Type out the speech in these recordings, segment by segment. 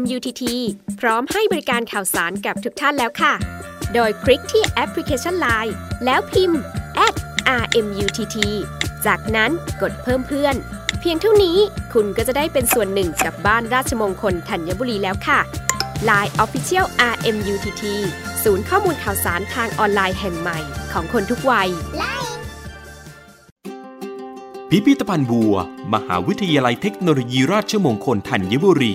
MUTT พร้อมให้บริการข่าวสารกับทุกท่านแล้วค่ะ โดยคลิกที่แอปพลิเคชัน Line แล้วพิมพ์ @RMUTT จากนั้นกดเพิ่มเพื่อน เพียงเท่านี้คุณก็จะได้เป็นส่วนหนึ่งกับบ้านราชมงคลธัญบุรีแล้วค่ะ Line Official RMUTT ศูนย์ข้อมูลข่าวสารทางออนไลน์แห่งใหม่ของคนทุกวัย พิพิธภัณฑ์บัว มหาวิทยาลัยเทคโนโลยีราชมงคลธัญบุรี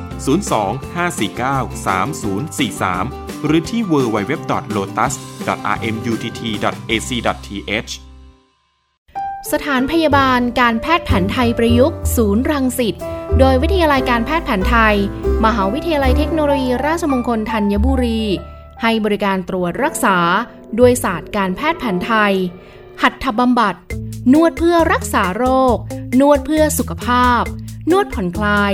02-549-3043 หรือที่ www.lotus.rmutt.ac.th สถานพยาบาลการแพทย์แผนไทยประยุกต์ ศูนย์รังสิตโดยวิทยาลัยการแพทย์แผนไทย มหาวิทยาลัยเทคโนโลยีราชมงคลธัญบุรี ให้บริการตรวจรักษา ด้วยศาสตร์การแพทย์แผนไทย หัตถบำบัด นวดเพื่อรักษาโรค นวดเพื่อสุขภาพ นวดผ่อนคลาย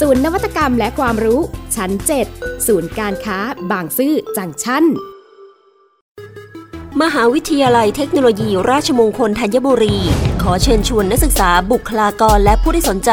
ศูนย์นวัตกรรมและความรู้ ชั้น 7 ศูนย์การค้า บางซื่อจังชั้น มหาวิทยาลัยเทคโนโลยีราชมงคลธัญบุรี ขอเชิญชวนนักศึกษาบุคลากรและผู้ที่สนใจ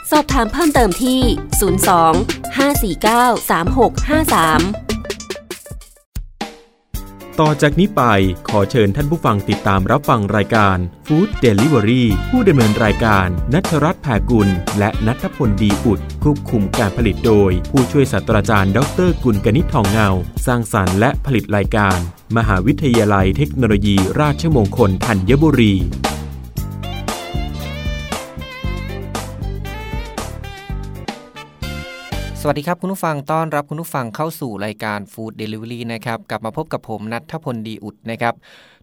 สอบถามเพิ่มเติมที่ 02 549 3653 ต่อจากนี้ไปขอเชิญท่านผู้ฟังติดตามรับฟังรายการ Food Delivery ผู้ดำเนินรายการนัทรัตน์แผ่กุล และนัทพลดีอุดควบคุมการผลิตโดย ผู้ช่วยศาสตราจารย์ดรกุลกนิษฐ์ทองเงา สร้างสารรค์และผลิตรายการ มหาวิทยาลัยเทคโนโลยีราชมงคลธัญบุรี สวัสดีครับคุณผู้ฟังต้อนรับคุณผู้ฟังเข้าสู่รายการ Food Delivery นะครับกลับมาพบกับผมนัทพลดีอุดนะครับ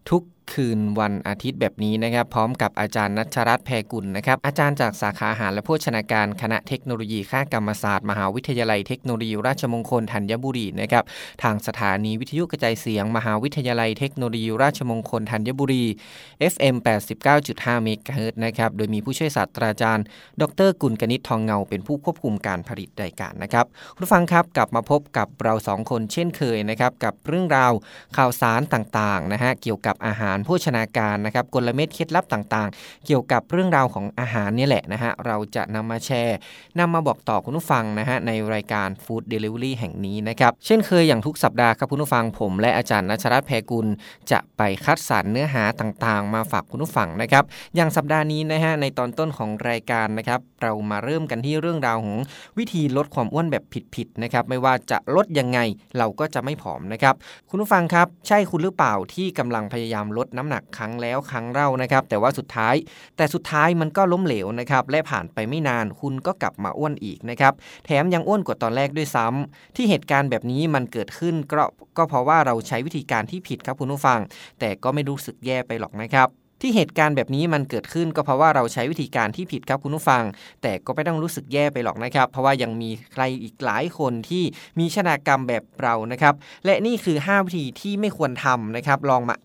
ทุก คืนวันอาทิตย์แบบนี้นะครับ พร้อมกับอาจารย์นัชรัตน์แพรกุลนะครับ อาจารย์จากสาขาอาหารและโภชนาการคณะเทคโนโลยีข้ากรรมศาสตร์ มหาวิทยาลัยเทคโนโลยีราชมงคลธัญบุรีนะครับ ทางสถานีวิทยุกระจายเสียง มหาวิทยาลัยเทคโนโลยีราชมงคลธัญบุรี FM 89.5เมกะเฮิรตซ์นะครับ โดยมีผู้ช่วยศาสตราจารย์ ดรกุลกนิษฐ์ทองเงา เป็นผู้ควบคุมการผลิตรายการนะครับคุณฟังครับกลับมาพบกับเราสองคนเช่นเคยนะครับกับเรื่องราวข่าวสารต่างๆนะฮะเกี่ยวกับอาหารโภชนาการนะครับกลเม็ดเคล็ดลับต่างๆ เกี่ยวกับเรื่องราวของอาหารนี่แหละนะฮะเราจะนำมาแชร์นำมาบอกต่อคุณผู้ฟังนะฮะในรายการ Food Delivery แห่งนี้นะครับเช่นเคยอย่างทุกสัปดาห์ครับคุณผู้ฟังผม และอาจารย์นัชรัตน์แพรกุล จะไปคัดสรรเนื้อหาต่างๆ มาฝากคุณผู้ฟังนะครับอย่างสัปดาห์นี้นะฮะในตอนต้นของรายการนะครับเรามาเริ่มกันที่เรื่องราวของวิธีลดความอ้วนแบบผิดๆนะครับไม่ว่าจะลดยังไงเราก็จะไม่ผอมนะครับคุณผู้ฟังครับ ใช่คุณหรือเปล่าที่กำลังพยายามลดน้ำหนักครั้งแล้วครั้งเล่านะครับ แต่ว่าสุดท้าย แต่สุดท้ายมันก็ล้มเหลวนะครับ และผ่านไปไม่นานคุณก็กลับมาอ้วนอีกนะครับ แถมยังอ้วนกว่าตอนแรกด้วยซ้ำที่เหตุการณ์แบบนี้มันเกิดขึ้นก็ก็เพราะว่าเราใช้วิธีการที่ผิดครับคุณผู้ฟัง แต่ก็ไม่รู้สึกแย่ไปหรอกนะครับที่เหตุการณ์แบบนี้มันเกิดขึ้นก็เพราะว่าเราใช้วิธีการที่ผิดครับคุณผู้ฟัง แต่ก็ไม่ต้องรู้สึกแย่ไปหรอกนะครับ เพราะว่ายังมีใครอีกหลายคนที่มีชะตากรรมแบบเรานะครับ และนี่คือ 5 วิธีที่ไม่ควรทำนะครับ ลองมา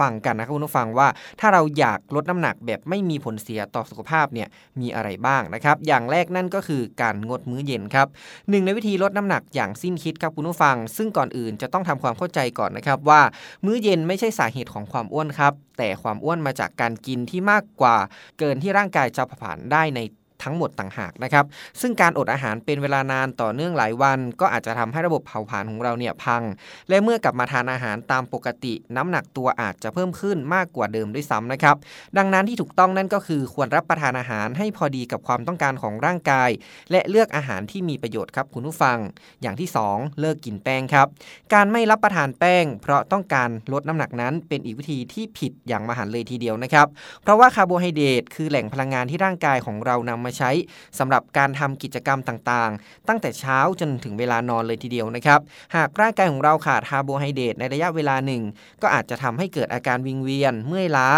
ฟังกันนะครับคุณผู้ฟังว่า ถ้าเราอยากลดน้ำหนักแบบไม่มีผลเสียต่อสุขภาพเนี่ยมีอะไรบ้างนะครับ อย่างแรกนั่นก็คือการงดมื้อเย็นครับหนึ่งในวิธีลดน้ำหนักอย่างสิ้นคิดครับคุณผู้ฟัง ซึ่งก่อนอื่นจะต้องทำความเข้าใจก่อนนะครับว่า มื้อเย็นไม่ใช่สาเหตุของความอ้วนครับแต่ความอ้วนมาจากการกินที่มากกว่า เกินที่ร่างกายจะผ่านได้ใน ทั้งหมดต่างหากนะครับ ซึ่งการอดอาหารเป็นเวลานานต่อเนื่องหลายวัน ก็อาจจะทำให้ระบบเผาผลาญของเราเนี่ยพัง และเมื่อกลับมาทานอาหารตามปกติ น้ำหนักตัวอาจจะเพิ่มขึ้นมากกว่าเดิมด้วยซ้ำนะครับ ดังนั้นที่ถูกต้องนั่นก็คือควรรับประทานอาหารให้พอดีกับความต้องการของร่างกาย และเลือกอาหารที่มีประโยชน์ครับคุณผู้ฟัง อย่างที่ 2 เลิกกินแป้งครับ การไม่รับประทานแป้ง เพราะต้องการลดน้ำหนักนั้นเป็นอีกวิธีที่ผิดอย่างมหันเลยทีเดียวนะครับ เพราะว่าคาร์โบไฮเดรตคือแหล่งพลังงานที่ร่างกายของเรานำมาใช้สำหรับการทำกิจกรรมต่างๆ ตั้งแต่เช้าจนถึงเวลานอนเลยทีเดียวนะครับ หากร่างกายของเราขาดคาร์โบไฮเดรตในระยะเวลาหนึ่ง ก็อาจจะทำให้เกิดอาการวิงเวียน เมื่อยล้า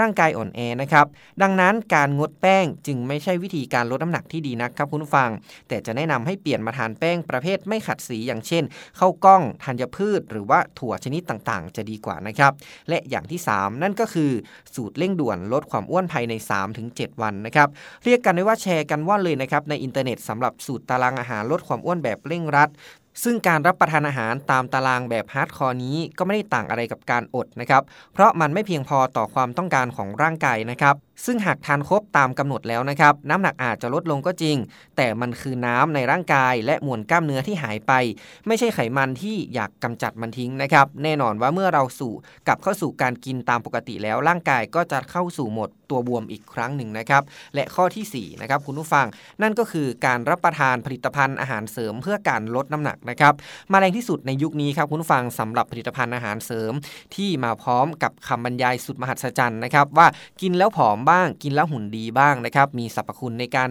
ร่างกายอ่อนแอนะครับ ดังนั้นการงดแป้งจึงไม่ใช่วิธีการลดน้ำหนักที่ดีนักครับคุณผู้ฟัง แต่จะแนะนำให้เปลี่ยนมาทานแป้งประเภทไม่ขัดสีอย่างเช่นข้าวกล้องธัญพืช หรือว่าถั่วชนิดต่างๆ จะดีกว่านะครับ และอย่างที่ 3 นั่นก็คือสูตรเร่งด่วนลดความอ้วนภายใน 3-7 วันนะครับ เรียกกันได้ว่าแชร์กันว่อนเลยนะครับในอินเทอร์เน็ตสำหรับสูตรตารางอาหารลดความอ้วนแบบเร่งรัด ซึ่งการรับประทานอาหารตามตารางแบบ hardcore นี้ก็ไม่ได้ต่างอะไรกับการอดนะครับ เพราะมันไม่เพียงพอต่อความต้องการของร่างกายนะครับ ซึ่งหากทานครบตามกำหนดแล้วนะครับ น้ำหนักอาจจะลดลงก็จริง แต่มันคือน้ำในร่างกาย และมวลกล้ามเนื้อที่หายไป ไม่ใช่ไขมันที่อยากกำจัดมันทิ้งนะครับ แน่นอนว่าเมื่อเราสู่กลับเข้าสู่การกินตามปกติแล้วร่างกายก็จะเข้าสู่โหมดตัวบวมอีกครั้งหนึ่งนะครับ และข้อที่4นะครับคุณผู้ฟัง นั่นก็คือการรับประทานผลิตภัณฑ์อาหารเสริมเพื่อการลดน้ำหนักนะครับ มาแรงที่สุดในยุคนี้ครับคุณผู้ฟังสำหรับผลิตภัณฑ์อาหารเสริม ที่มาพร้อมกับคำบรรยายสุดมหัศจรรย์นะครับว่ากินแล้วผอมบ้าง กินแล้วหุ่นดีบ้างนะครับ มีสรรพคุณในการ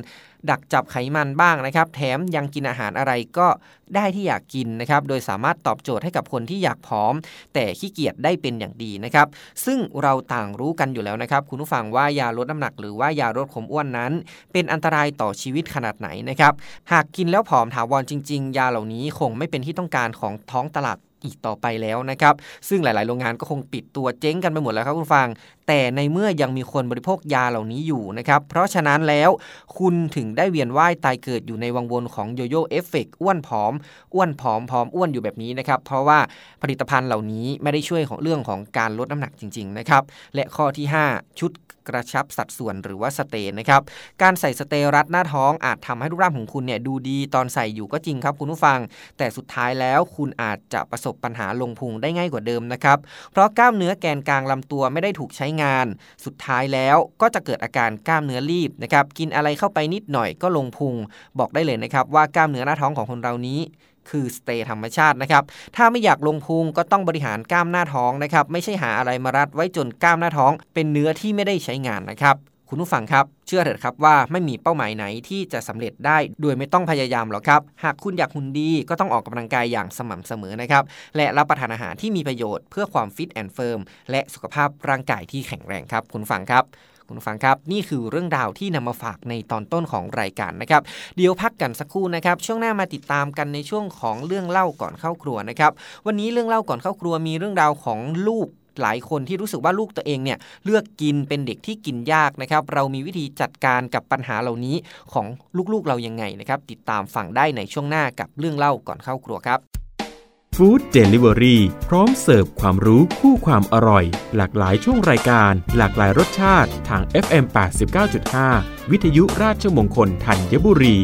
ดักจับไขมันบ้างนะครับ แถมยังกินอาหารอะไรก็ได้ที่อยากกินนะครับ โดยสามารถตอบโจทย์ให้กับคนที่อยากผอม แต่ขี้เกียจได้เป็นอย่างดีนะครับ ซึ่งเราต่างรู้กันอยู่แล้วนะครับ คุณผู้ฟังว่ายาลดน้ำหนักหรือว่ายาลดความอ้วนนั้น เป็นอันตรายต่อชีวิตขนาดไหนนะครับ หากกินแล้วผอมถาวรจริง ๆ ยาเหล่านี้คงไม่เป็นที่ต้องการของท้องตลาดอีกต่อไปแล้วนะครับ ซึ่งหลาย ๆ โรงงานก็คงปิดตัวเจ๊งกันไปหมดแล้วครับคุณฟัง แต่ในเมื่อยังมีคนบริโภคยาเหล่านี้อยู่นะครับเพราะฉะนั้นแล้วคุณถึงได้เวียนว่ายตายเกิดอยู่ในวังวนของโยโย่เอฟเฟกอ้วนผอม อ้วนผอมผอมอ้วนอยู่แบบนี้นะครับเพราะว่าผลิตภัณฑ์เหล่านี้ไม่ได้ช่วยของเรื่องของการลดน้ำหนักจริงๆนะครับและข้อที่ 5 ชุดกระชับสัดส่วนหรือว่าสเตย์นะครับการใส่สเตย์รัดหน้าท้องอาจทำให้รูปร่างของคุณเนี่ยดูดีตอนใส่อยู่ก็จริงครับคุณผู้ฟัง แต่สุดท้ายแล้วคุณอาจจะประสบปัญหาลงพุงได้ง่ายกว่าเดิมนะครับเพราะกล้ามเนื้อแกนกลางลำตัวไม่ได้ถูกใช้งาน สุดท้ายแล้วก็จะเกิดอาการกล้ามเนื้อรีบนะครับกินอะไรเข้าไปนิดหน่อยก็ลงพุง บอกได้เลยนะครับว่ากล้ามเนื้อหน้าท้องของคนเรานี้คือสเตย์ธรรมชาตินะครับ ถ้าไม่อยากลงพุงก็ต้องบริหารกล้ามหน้าท้องนะครับ ไม่ใช่หาอะไรมารัดไว้จนกล้ามหน้าท้องเป็นเนื้อที่ไม่ได้ใช้งานนะครับ คุณผู้ฟังครับ เชื่อเถิดครับว่าไม่มีเป้าหมายไหนที่จะสำเร็จได้โดยไม่ต้องพยายามหรอกครับ หากคุณอยากหุ่นดีก็ต้องออกกำลังกายอย่างสม่ำเสมอนะครับ และรับประทานอาหารที่มีประโยชน์เพื่อความ fit and firm และสุขภาพร่างกายที่แข็งแรงครับ คุณฟังครับคุณฟังครับ นี่คือเรื่องราวที่นำมาฝากในตอนต้นของรายการนะครับ เดี๋ยวพักกันสักครู่นะครับ ช่วงหน้ามาติดตามกันในช่วงของเรื่องเล่าก่อนเข้าครัวนะครับ วันนี้เรื่องเล่าก่อนเข้าครัวมีเรื่องราวของลูก หลายคนที่รู้สึกว่าลูกตัวเองเนี่ยเลือกกินเป็นเด็กที่กินยากนะครับ เรามีวิธีจัดการกับปัญหาเหล่านี้ของลูกๆเรายังไงนะครับ ติดตามฟังได้ในช่วงหน้ากับเรื่องเล่าก่อนเข้าครัวครับฟู้ดเดลิเวอรี่พร้อมเสิร์ฟความรู้คู่ความอร่อย หลากหลายช่วงรายการ หลากหลายรสชาติทาง FM 89.5 วิทยุราชมงคลธัญบุรี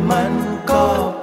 ำแ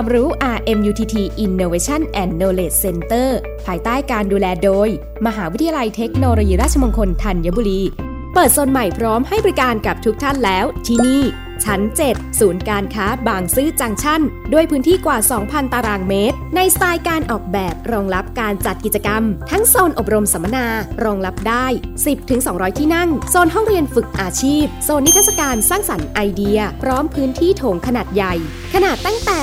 ความรู้ RMUTT Innovation and Knowledge Center ภายใต้การดูแลโดย มหาวิทยาลัยเทคโนโลยีราชมงคลธัญบุรี เปิดโซนใหม่พร้อมให้บริการกับทุกท่านแล้วที่นี่ ชั้น 7 ศูนย์การค้าบางซื่อจังชั่น ด้วยพื้นที่กว่า 2,000 ตารางเมตร ในสไตล์การออกแบบรองรับการจัดกิจกรรม ทั้งโซนอบรมสัมมนารองรับได้ 10-200 ที่นั่ง โซนห้องเรียนฝึกอาชีพ โซนนิทรรศการสร้างสรรค์ไอเดีย พร้อมพื้นที่โถงขนาดใหญ่ ขนาดตั้งแต่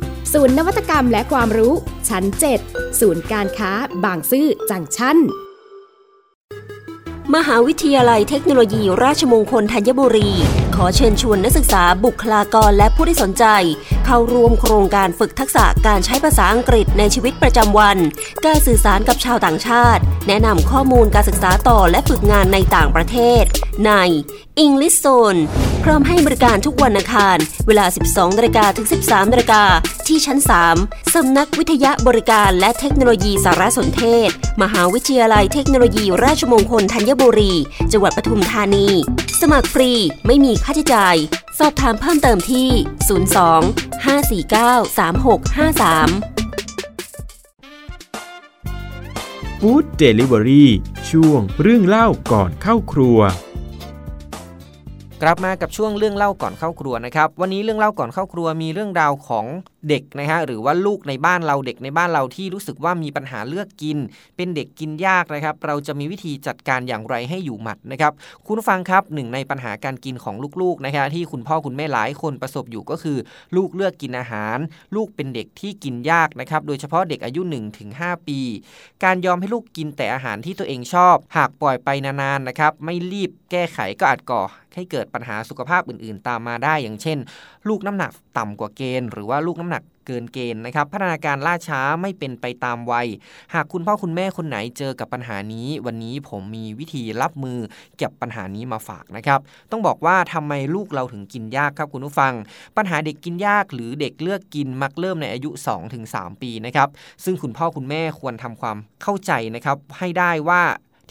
ศูนย์นวัตกรรมและความรู้ชั้น7ศูนย์การค้าบางซื่อจังชั้น มหาวิทยาลัยเทคโนโลยีราชมงคลธัญบุรี ขอเชิญชวนนักศึกษาบุคลากรและผู้ที่สนใจ เข้าร่วมโครงการฝึกทักษะการใช้ภาษาอังกฤษในชีวิตประจำวัน การสื่อสารกับชาวต่างชาติ แนะนำข้อมูลการศึกษาต่อและฝึกงานในต่างประเทศ ใน English Zone พร้อมให้บริการทุกวันอังคาร เวลา 12นาฬิกาถึง 13นาฬิกาที่ชั้น 3 สำนักวิทยาบริการและเทคโนโลยีสารสนเทศ มหาวิทยาลัยเทคโนโลยีราชมงคลธัญบุรี จังหวัดปทุมธานี สมัครฟรีไม่มีค่าใช้จ่าย สอบถามเพิ่มเติมที่ 02 549 3653ฟู้ดเดลิเวอรี่ช่วงเรื่องเล่าก่อนเข้าครัว กลับมากับช่วงเรื่องเล่าก่อนเข้าครัวนะครับ วันนี้เรื่องเล่าก่อนเข้าครัวมีเรื่องราวของเด็กนะฮะหรือว่าลูกในบ้านเราเด็กในบ้านเราที่รู้สึกว่ามีปัญหาเลือกกิน เป็นเด็กกินยากนะครับ เราจะมีวิธีจัดการอย่างไรให้อยู่หมัดนะครับคุณฟังครับหนึ่งในปัญหาการกินของลูกๆนะฮะที่คุณพ่อคุณแม่หลายคนประสบอยู่ก็คือ ลูกเลือกกินอาหาร ลูกเป็นเด็กที่กินยากนะครับโดยเฉพาะเด็กอายุ1-5 ปี การยอมให้ลูกกินแต่อาหารที่ตัวเองชอบ หากปล่อยไปนานๆนะครับไม่รีบแก้ไขก็อาจก่อ ให้เกิดปัญหาสุขภาพอื่นๆ ตามมาได้อย่างเช่น ลูกน้ำหนักต่ำกว่าเกณฑ์ หรือว่าลูกน้ำหนักเกินเกณฑ์นะครับ พัฒนาการล่าช้าไม่เป็นไปตามวัย หากคุณพ่อคุณแม่คนไหนเจอกับปัญหานี้ วันนี้ผมมีวิธีรับมือเก็บปัญหานี้มาฝากนะครับ ต้องบอกว่าทำไมลูกเราถึงกินยากครับคุณผู้ฟัง ปัญหาเด็กกินยากหรือเด็กเลือกกินมักเริ่มในอายุ 2-3 ปีนะครับ ซึ่งคุณพ่อคุณแม่ควรทำความเข้าใจนะครับให้ได้ว่า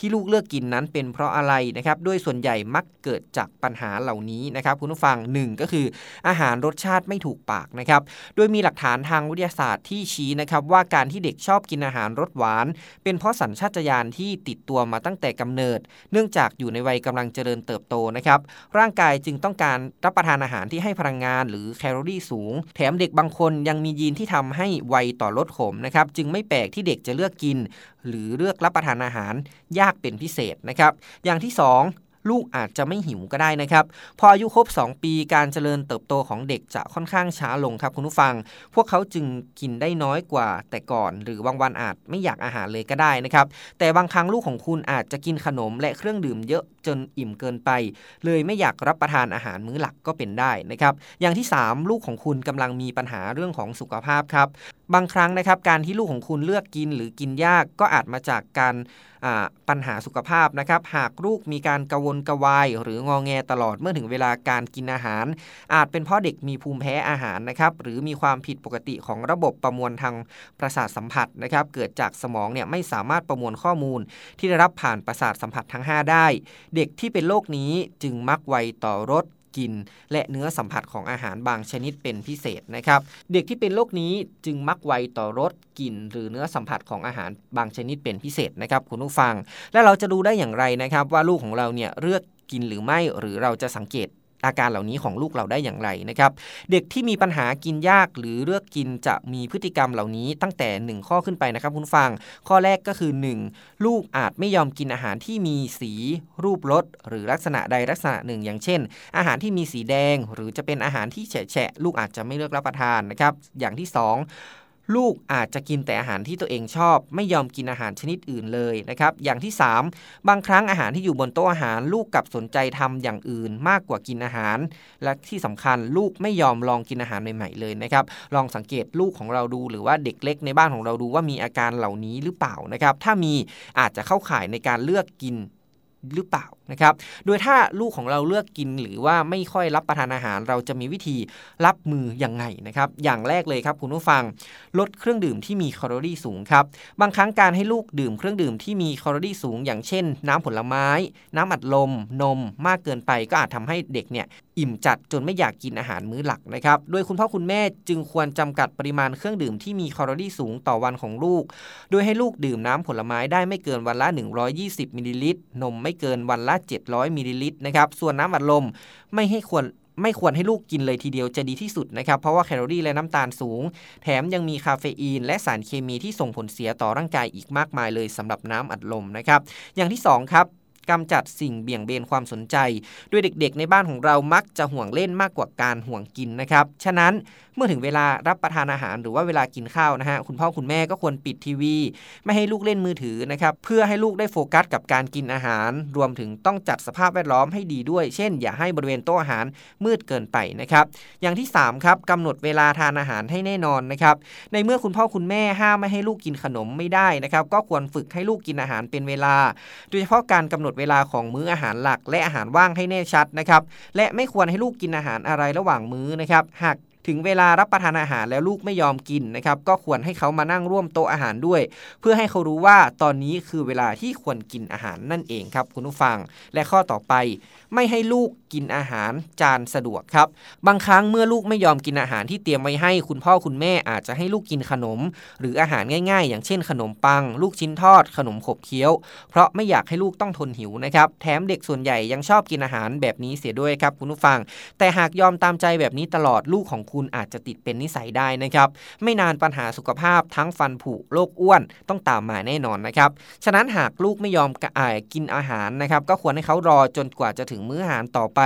ที่ลูกเลือกกินนั้นเป็นเพราะอะไรนะครับด้วยส่วนใหญ่มักเกิดจากปัญหาเหล่านี้นะครับคุณผู้ฟังหนึ่งก็คืออาหารรสชาติไม่ถูกปากนะครับโดยมีหลักฐานทางวิทยาศาสตร์ที่ชี้นะครับว่าการที่เด็กชอบกินอาหารรสหวาน เป็นเพราะสัญชาตญาณที่ติดตัวมาตั้งแต่กำเนิด เนื่องจากอยู่ในวัยกำลังเจริญเติบโตนะครับร่างกายจึงต้องการรับประทานอาหารที่ให้พลังงาน หรือแคลอรี่สูง แถมเด็กบางคนยังมียีนที่ทำให้ไวต่อลดขมนะครับจึงไม่แปลกที่เด็กจะเลือกกินหรือเลือกรับประทานอาหารยากเป็นพิเศษนะครับ อย่างที่ 2ลูกอาจจะไม่หิวก็ได้นะครับ พออายุครบ 2 ปีการเจริญเติบโตของเด็กจะค่อนข้างช้าลงครับคุณผู้ฟัง พวกเขาจึงกินได้น้อยกว่าแต่ก่อน หรือบางวันอาจไม่อยากอาหารเลยก็ได้นะครับ แต่บางครั้งลูกของคุณอาจจะกินขนมและเครื่องดื่มเยอะจนอิ่มเกินไป เลยไม่อยากรับประทานอาหารมื้อหลักก็เป็นได้นะครับ อย่างที่ 3 ลูกของคุณกำลังมีปัญหาเรื่องของสุขภาพครับ บางครั้งนะครับการที่ลูกของคุณเลือกกินหรือกินยากก็อาจมาจากการปัญหาสุขภาพนะครับหากลูกมีการกระวนกระวาย หรืองอแงตลอดเมื่อถึงเวลาการกินอาหาร อาจเป็นเพราะเด็กมีภูมิแพ้อาหารนะครับหรือมีความผิดปกติของระบบประมวลทางประสาทสัมผัสนะครับเกิดจากสมองเนี่ยไม่สามารถประมวลข้อมูล ที่ได้รับผ่านประสาทสัมผัสทั้ง 5 ได้ เด็กที่เป็นโรคนี้จึงมักไวต่อรส กิน และเนื้อสัมผัสของอาหารบางชนิดเป็นพิเศษนะครับเด็กที่เป็นโรคนี้จึงมักไวต่อรสกลิ่น หรือเนื้อสัมผัสของอาหารบางชนิดเป็นพิเศษนะครับคุณผู้ฟัง และเราจะดูได้อย่างไรนะครับว่าลูกของเราเนี่ยเลือกกินหรือไม่หรือเราจะสังเกต อาการเหล่านี้ของลูกเราได้อย่างไรนะครับเด็กที่มีปัญหากินยากหรือเลือกกินจะมีพฤติกรรมเหล่านี้ตั้งแต่ 1 ข้อขึ้นไปนะครับคุณฟัง ข้อแรกก็คือ 1. ลูกอาจไม่ยอมกินอาหารที่มีสีรูปรสหรือลักษณะใดลักษณะหนึ่ง อย่างเช่น อาหารที่มีสีแดง หรือจะเป็นอาหารที่แฉะลูกอาจจะไม่เลือกรับประทานนะครับอย่างที่ 2 ลูกอาจจะกินแต่อาหารที่ตัวเองชอบ ไม่ยอมกินอาหารชนิดอื่นเลยนะครับอย่างที่ 3 บางครั้งอาหารที่อยู่บนโต๊ะอาหาร ลูกกลับสนใจทำอย่างอื่นมากกว่ากินอาหาร และที่สำคัญลูกไม่ยอมลองกินอาหารใหม่ๆเลยนะครับลองสังเกตลูกของเราดูหรือว่าเด็กเล็กในบ้านของเราดูว่ามีอาการเหล่านี้หรือเปล่านะครับถ้ามีอาจจะเข้าข่ายในการเลือกกินหรือเปล่า นะครับ โดยถ้าลูกของเราเลือกกินหรือว่าไม่ค่อยรับประทานอาหาร เราจะมีวิธีรับมือยังไงนะครับ อย่างแรกเลยครับคุณผู้ฟัง ลดเครื่องดื่มที่มีแคลอรี่สูงครับ บางครั้งการให้ลูกดื่มเครื่องดื่มที่มีแคลอรี่สูง อย่างเช่น น้ำผลไม้ น้ำอัดลม นมมากเกินไปก็อาจทำให้เด็กเนี่ยอิ่มจัดจนไม่อยากกินอาหารมื้อหลักนะครับ โดยคุณพ่อคุณแม่จึงควรจำกัดปริมาณเครื่องดื่มที่มีแคลอรี่สูงต่อวันของลูก โดยให้ลูกดื่มน้ำผลไม้ได้ไม่เกินวันละ 120มิลลิลิตร นมไม่เกินวันละ700มิลลิลิตรนะครับ ส่วนน้ำอัดลมไม่ให้ควรไม่ควรให้ลูกกินเลยทีเดียวจะดีที่สุดนะครับ เพราะว่าแคลอรี่และน้ำตาลสูง แถมยังมีคาเฟอีน และสารเคมีที่ส่งผลเสียต่อร่างกายอีกมากมายเลยสำหรับน้ำอัดลมนะครับ อย่างที่ 2 ครับกำจัดสิ่งเบี่ยงเบนความสนใจ ด้วยเด็กๆ ในบ้านของเรามักจะห่วงเล่นมากกว่าการห่วงกินนะครับ ฉะนั้น มื่อถึงเวลารับประทานอาหารหรือว่าเวลากินข้าวนะฮะคุณพ่อคุณแม่ก็ควรปิดทีวี ไม่ให้ลูกเล่นมือถือนะครับเพื่อให้ลูกได้โฟกัสกับการกินอาหาร รวมถึงต้องจัดสภาพแวดล้อมให้ดีด้วย เช่น อย่าให้บริเวณโต๊ะอาหารมืดเกินไปนะครับอย่างที่3ครับกำหนดเวลาทานอาหารให้แน่นอนนะครับในเมื่อคุณพ่อคุณแม่ห้ามไม่ให้ลูกกินขนมไม่ได้นะครับก็ควรฝึกให้ลูกกินอาหารเป็นเวลา โดยเฉพาะการกำหนดเวลาของมื้ออาหารหลัก และอาหารว่างให้แน่ชัดนะครับและไม่ควรให้ลูกกินอาหารอะไรระหว่างมื้อนะครับหาก ถึงเวลารับประทานอาหารแล้วลูกไม่ยอมกินนะครับก็ควรให้เขามานั่งร่วมโต๊ะอาหารด้วย เพื่อให้เขารู้ว่าตอนนี้คือเวลาที่ควรกินอาหารนั่นเองครับคุณผู้ฟัง และข้อต่อไป ไม่ให้ลูกกินอาหารจานสะดวกครับ บางครั้งเมื่อลูกไม่ยอมกินอาหารที่เตรียมไว้ให้คุณพ่อคุณแม่อาจจะให้ลูกกินขนม หรืออาหารง่าย ๆ อย่างเช่นขนมปัง ลูกชิ้นทอด ขนมขบเคี้ยว เพราะไม่อยากให้ลูกต้องทนหิวนะครับแถมเด็กส่วนใหญ่ยังชอบกินอาหารแบบนี้เสียด้วยครับคุณผู้ฟัง แต่หากยอมตามใจแบบนี้ตลอดลูกของคุณอาจจะติดเป็นนิสัยได้นะครับ ไม่นานปัญหาสุขภาพทั้งฟันผุโรคอ้วนต้องตามมาแน่นอนนะครับ ฉะนั้นหากลูกไม่ยอมกินอาหารนะครับ ก็ควรให้เขารอจนกว่าจะถึงมื้ออาหารต่อไป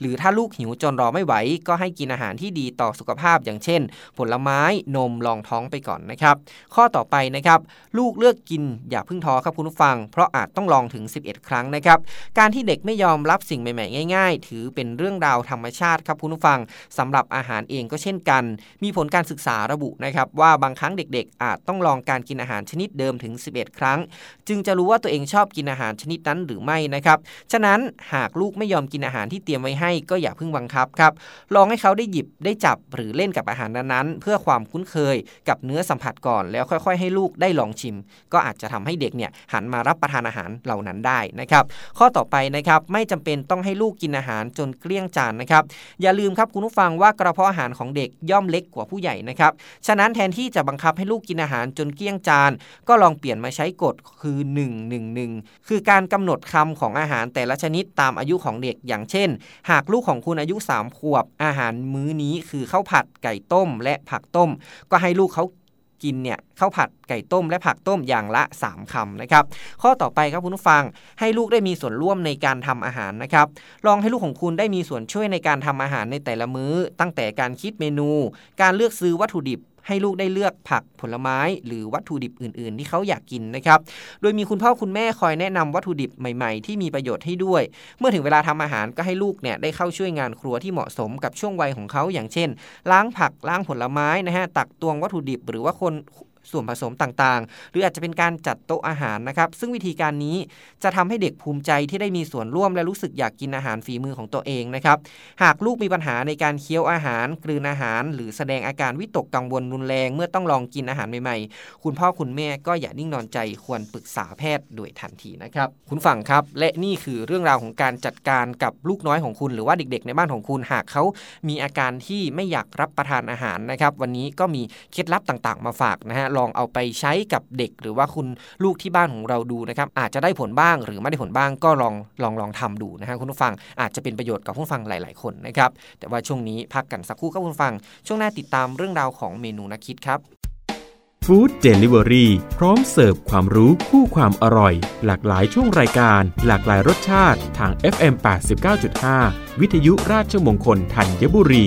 หรือถ้าลูกหิวจนรอไม่ไหว ก็ให้กินอาหารที่ดีต่อสุขภาพอย่างเช่น ผลไม้นมรองท้องไปก่อนนะครับ ข้อต่อไปนะครับ ลูกเลือกกินอย่าพึ่งท้อครับคุณผู้ฟัง เพราะอาจต้องลองถึง 11 ครั้งนะครับ การที่เด็กไม่ยอมรับสิ่งใหม่ ๆ ง่าย ๆ ถือเป็นเรื่องราวธรรมชาติครับคุณผู้ฟังสำหรับอาหารเองก็เช่นกัน มีผลการศึกษาระบุนะครับว่าบางครั้งเด็กๆ อาจต้องลองการกินอาหารชนิดเดิมถึง 11 ครั้ง จึงจะรู้ว่าตัวเองชอบกินอาหารชนิดนั้นหรือไม่นะครับ ฉะนั้นหากลูกไม่ยอมกินอาหารที่เตรียมไว้ให้ก็อย่าเพิ่งบังคับครับ ลองให้เขาได้หยิบได้จับหรือเล่นกับอาหารนั้นๆ เพื่อความคุ้นเคยกับเนื้อสัมผัสก่อน แล้วค่อย ๆ ให้ลูกได้ลองชิม ก็อาจจะทำให้เด็กเนี่ยหันมารับประทานอาหารเหล่านั้นได้นะครับข้อต่อไปนะครับไม่จำเป็นต้องให้ลูกกินอาหารจนเกลี้ยงจานนะครับอย่าลืมครับคุณผู้ฟังว่ากระเพาะอาหารของเด็กย่อมเล็กกว่าผู้ใหญ่นะครับ ฉะนั้นแทนที่จะบังคับให้ลูกกินอาหารจนเกลี้ยงจาน ก็ลองเปลี่ยนมาใช้กฎคือ 1 1 1 คือการกำหนดคำของอาหารแต่ละชนิดตามอายุของเด็ก อย่างเช่น หากลูกของคุณอายุ 3 ขวบ อาหารมื้อนี้คือข้าวผัดไก่ต้ม และผักต้ม ก็ให้ลูกเขา กินเนี่ยข้าวผัดไก่ต้มและผักต้มอย่างละ 3คำนะครับ ข้อต่อไปครับคุณผู้ฟัง ให้ลูกได้มีส่วนร่วมในการทำอาหารนะครับลองให้ลูกของคุณได้มีส่วนช่วยในการทำอาหารในแต่ละมื้อ ตั้งแต่การคิดเมนู การเลือกซื้อวัตถุดิบ ให้ลูกได้เลือกผักผลไม้ หรือวัตถุดิบอื่น ๆ ที่เขาอยากกินนะครับ โดยมีคุณพ่อคุณแม่คอยแนะนำวัตถุดิบใหม่ ๆ ที่มีประโยชน์ให้ด้วย เมื่อถึงเวลาทำอาหารก็ให้ลูกเนี่ยได้เข้าช่วยงานครัวที่เหมาะสมกับช่วงวัยของเขาอย่างเช่น ล้างผักล้างผลไม้นะฮะตักตวงวัตถุดิบหรือว่าคน ส่วนผสมต่างๆ หรืออาจจะเป็นการจัดโต๊ะอาหารนะครับ ซึ่งวิธีการนี้จะทำให้เด็กภูมิใจที่ได้มีส่วนร่วมและรู้สึกอยากกินอาหารฝีมือของตัวเองนะครับ หากลูกมีปัญหาในการเคี้ยวอาหาร กลืนอาหาร หรือแสดงอาการวิตกกังวลรุนแรงเมื่อต้องลองกินอาหารใหม่ๆ คุณพ่อคุณแม่ก็อย่านิ่งนอนใจควรปรึกษาแพทย์โดยทันทีนะครับ คุณฟังครับ และนี่คือเรื่องราวของการจัดการกับลูกน้อยของคุณ หรือว่าเด็กๆ ในบ้านของคุณหากเขามีอาการที่ไม่อยากรับประทานอาหารนะครับ วันนี้ก็มีเคล็ดลับต่างๆ มาฝากนะฮะลองเอาไปใช้กับเด็ก หรือว่าคุณลูกที่บ้านของเราดูนะครับอาจจะได้ผลบ้างหรือไม่ได้ผลบ้างก็ลองลองลองทำดูนะฮะคุณผู้ฟังอาจจะเป็นประโยชน์กับผู้ฟังหลาย ๆ คนนะครับแต่ว่าช่วงนี้พักกันสักครู่ครับคุณผู้ฟัง ช่วงหน้าติดตามเรื่องราวของเมนูนักคิดครับฟู้ดเดลิเวอรี่พร้อมเสิร์ฟความรู้คู่ความอร่อย หลากหลายช่วงรายการ หลากหลายรสชาติทาง FM 89.5 วิทยุราชมงคลธัญบุรี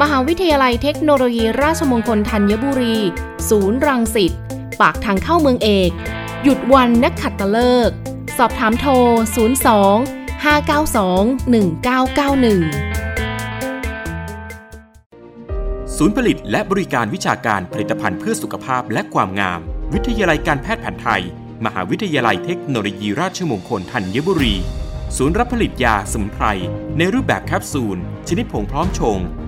มหาวิทยาลัยเทคโนโลยีราชมงคลธัญบุรี ศูนย์รังสิต ปากทางเข้าเมืองเอก หยุดวันนักขัดตะเลิก สอบถามโทร 02 592 1991 ศูนย์ผลิตและบริการวิชาการผลิตภัณฑ์เพื่อสุขภาพและความงาม วิทยาลัยการแพทย์แผนไทย มหาวิทยาลัยเทคโนโลยีราชมงคลธัญบุรี ศูนย์รับผลิตยาสมุนไพร ในรูปแบบแคปซูล ชนิดผงพร้อมชง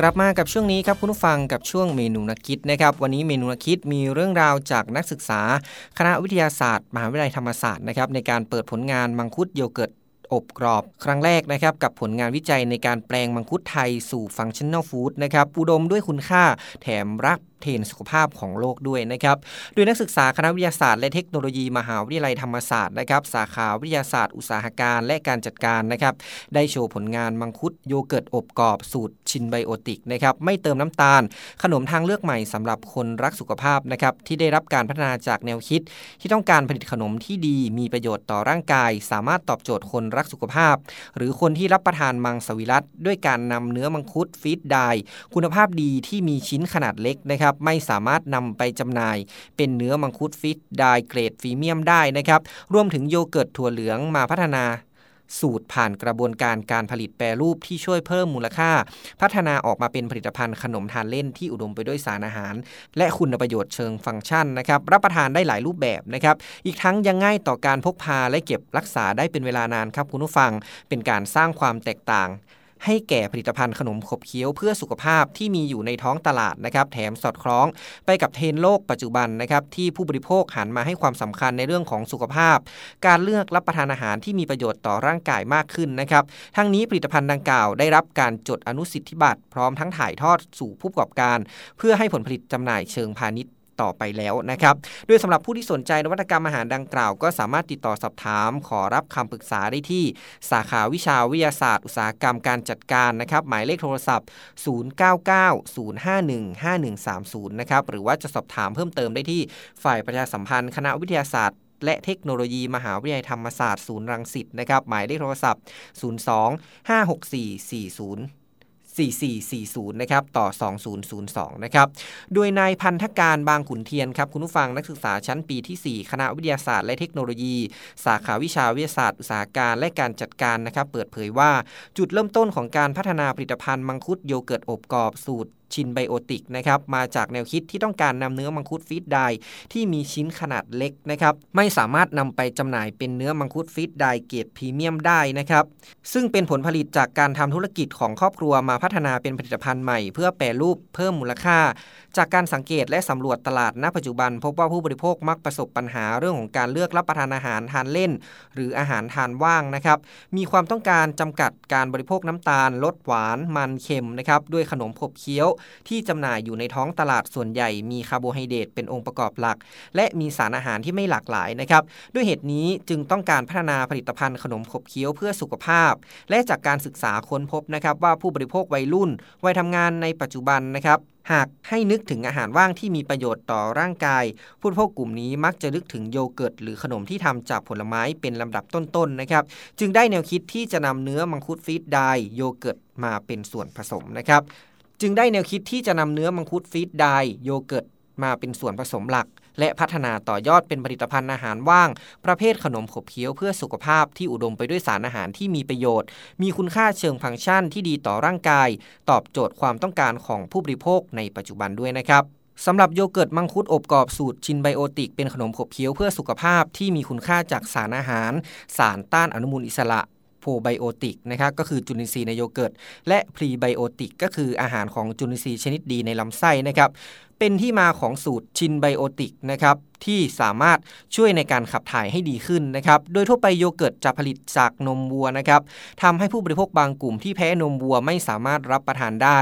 กลับมากับช่วงนี้ครับคุณผู้ฟังกับช่วงเมนูนักคิดนะครับ วันนี้เมนูนักคิดมีเรื่องราวจากนักศึกษา คณะวิทยาศาสตร์ มหาวิทยาลัยธรรมศาสตร์นะครับในการเปิดผลงานมังคุดโยเกิร์ตอบกรอบครั้งแรกนะครับกับผลงานวิจัยในการแปลงมังคุดไทยสู่ functional food นะครับอุดมด้วยคุณค่าแถมรับเทรนด์สุขภาพของโลกด้วยนะครับ โดยนักศึกษาคณะวิทยาศาสตร์และเทคโนโลยีมหาวิทยาลัยธรรมศาสตร์นะครับ สาขาวิทยาศาสตร์อุตสาหการและการจัดการนะครับ ได้โชว์ผลงานมังคุดโยเกิร์ตอบกรอบสูตรซินไบโอติกนะครับ ไม่เติมน้ำตาล ขนมทางเลือกใหม่สำหรับคนรักสุขภาพนะครับ ที่ได้รับการพัฒนาจากแนวคิด ที่ต้องการผลิตขนมที่ดีมีประโยชน์ต่อร่างกาย สามารถตอบโจทย์คนรักสุขภาพ หรือคนที่รับประทานมังสวิรัตด้วยการนำเนื้อมังคุดฟีดไดคุณภาพดีที่มีชิ้นขนาดเล็กนะครับไม่สามารถนำไปจำหน่าย เป็นเนื้อมังคุดฟิตได้เกรดฟรีเมียมได้นะครับรวมถึงโยเกิร์ตถั่วเหลืองมาพัฒนาสูตรผ่านกระบวนการการผลิตแปรรูปที่ช่วยเพิ่มมูลค่า พัฒนาออกมาเป็นผลิตภัณฑ์ขนมทานเล่นที่อุดมไปด้วยสารอาหาร และคุณประโยชน์เชิงฟังก์ชันนะครับรับประทานได้หลายรูปแบบนะครับอีกทั้งยังง่ายต่อการพกพาและเก็บรักษาได้เป็นเวลานานครับคุณผู้ฟัง เป็นการสร้างความแตกต่าง ให้แก่ผลิตภัณฑ์ขนมขบเคี้ยวเพื่อสุขภาพที่มีอยู่ในท้องตลาดนะครับแถมสอดคล้องไปกับเทรนโลกปัจจุบันนะครับที่ผู้บริโภคหันมาให้ความสำคัญในเรื่องของสุขภาพ การเลือกรับประทานอาหารที่มีประโยชน์ต่อร่างกายมากขึ้นนะครับทั้งนี้ผลิตภัณฑ์ดังกล่าวได้รับการจดอนุสิทธิบัตรพร้อมทั้งถ่ายทอดสู่ผู้ประกอบการ เพื่อให้ผลผลิตจำหน่ายเชิงพาณิชย์ ต่อไปแล้วนะครับโดยสำหรับผู้ที่สนใจนวัตกรรมอาหารดังกล่าว ก็สามารถติดต่อสอบถาม ขอรับคำปรึกษาได้ที่ สาขาวิชาวิทยาศาสตร์ อุตสาหกรรมการจัดการนะครับหมายเลขโทรศัพท์ 0990515130 นะครับหรือว่าจะสอบถามเพิ่มเติมได้ที่ฝ่ายประชาสัมพันธ์คณะวิทยาศาสตร์และเทคโนโลยีมหาวิทยาลัยธรรมศาสตร์ศูนย์รังสิตนะครับ หมายเลขโทรศัพท์ 02 564 40 4440นะครับต่อ 2002นะครับโดยนายพันธการบางขุนเทียนครับคุณผู้ฟังนักศึกษาชั้นปีที่ 4 คณะวิทยาศาสตร์และเทคโนโลยี สาขาวิชาวิทยาศาสตร์อุตสาหการและการจัดการนะครับเปิดเผยว่าจุดเริ่มต้นของการพัฒนาผลิตภัณฑ์มังคุดโยเกิร์ตอบกรอบสูตร ซินไบโอติกนะครับมาจากแนวคิดที่ต้องการนำเนื้อมังคุด freeze dry ที่มีชิ้นขนาดเล็กนะครับไม่สามารถนำไปจำหน่ายเป็นเนื้อมังคุด freeze dry เกรดพรีเมียมได้นะครับซึ่งเป็นผลผลิตจากการทำธุรกิจของครอบครัวมาพัฒนาเป็นผลิตภัณฑ์ใหม่ เพื่อแปรรูปเพิ่มมูลค่า จากการสังเกตและสำรวจตลาดณปัจจุบัน พบว่าผู้บริโภคมักประสบปัญหาเรื่องของการเลือกรับประทานอาหารทานเล่น หรืออาหารทานว่างนะครับ มีความต้องการจำกัดการบริโภคน้ำตาลลดหวานมันเค็มนะครับด้วยขนมขบเคี้ยว ที่จำหน่ายอยู่ในท้องตลาดส่วนใหญ่มีคาร์โบไฮเดรตเป็นองค์ประกอบหลัก และมีสารอาหารที่ไม่หลากหลายนะครับด้วยเหตุนี้จึงต้องการพัฒนาผลิตภัณฑ์ขนมขบเคี้ยวเพื่อสุขภาพ และจากการศึกษาค้นพบนะครับว่าผู้บริโภควัยรุ่นวัยทำงานในปัจจุบันนะครับ หากให้นึกถึงอาหารว่างที่มีประโยชน์ต่อร่างกาย ผู้บริโภคกลุ่มนี้มักจะนึกถึงโยเกิร์ตหรือขนมที่ทำจากผลไม้เป็นลำดับต้นๆนนะครับ จึงได้แนวคิดที่จะนำเนื้อมังคุดฟีดไดโยเกิร์ตมาเป็นส่วนผสมนะครับ จึงได้แนวคิดที่จะนำเนื้อมังคุดฟีดไดโยเกิร์ตมาเป็นส่วนผสมหลัก และพัฒนาต่อยอดเป็นผลิตภัณฑ์อาหารว่าง ประเภทขนมขบเคี้ยวเพื่อสุขภาพที่อุดมไปด้วยสารอาหารที่มีประโยชน์ มีคุณค่าเชิงฟังก์ชันที่ดีต่อร่างกาย ตอบโจทย์ความต้องการของผู้บริโภคในปัจจุบันด้วยนะครับสำหรับโยเกิร์ตมังคุดอบกรอบสูตรซินไบโอติกเป็นขนมขบเคี้ยวเพื่อสุขภาพที่มีคุณค่าจากสารอาหาร สารต้านอนุมูลอิสระโปรไบโอติกนะครับก็คือจุลินทรีย์ในโยเกิร์ต และพรีไบโอติกก็คืออาหารของจุลินทรีย์ชนิดดีในลำไส้นะครับ เป็นที่มาของสูตรซินไบโอติกนะครับที่สามารถช่วยในการขับถ่ายให้ดีขึ้นนะครับโดยทั่วไปโยเกิร์ตจะผลิตจากนมวัวนะครับทำให้ผู้บริโภคบางกลุ่มที่แพ้นมวัวไม่สามารถรับประทานได้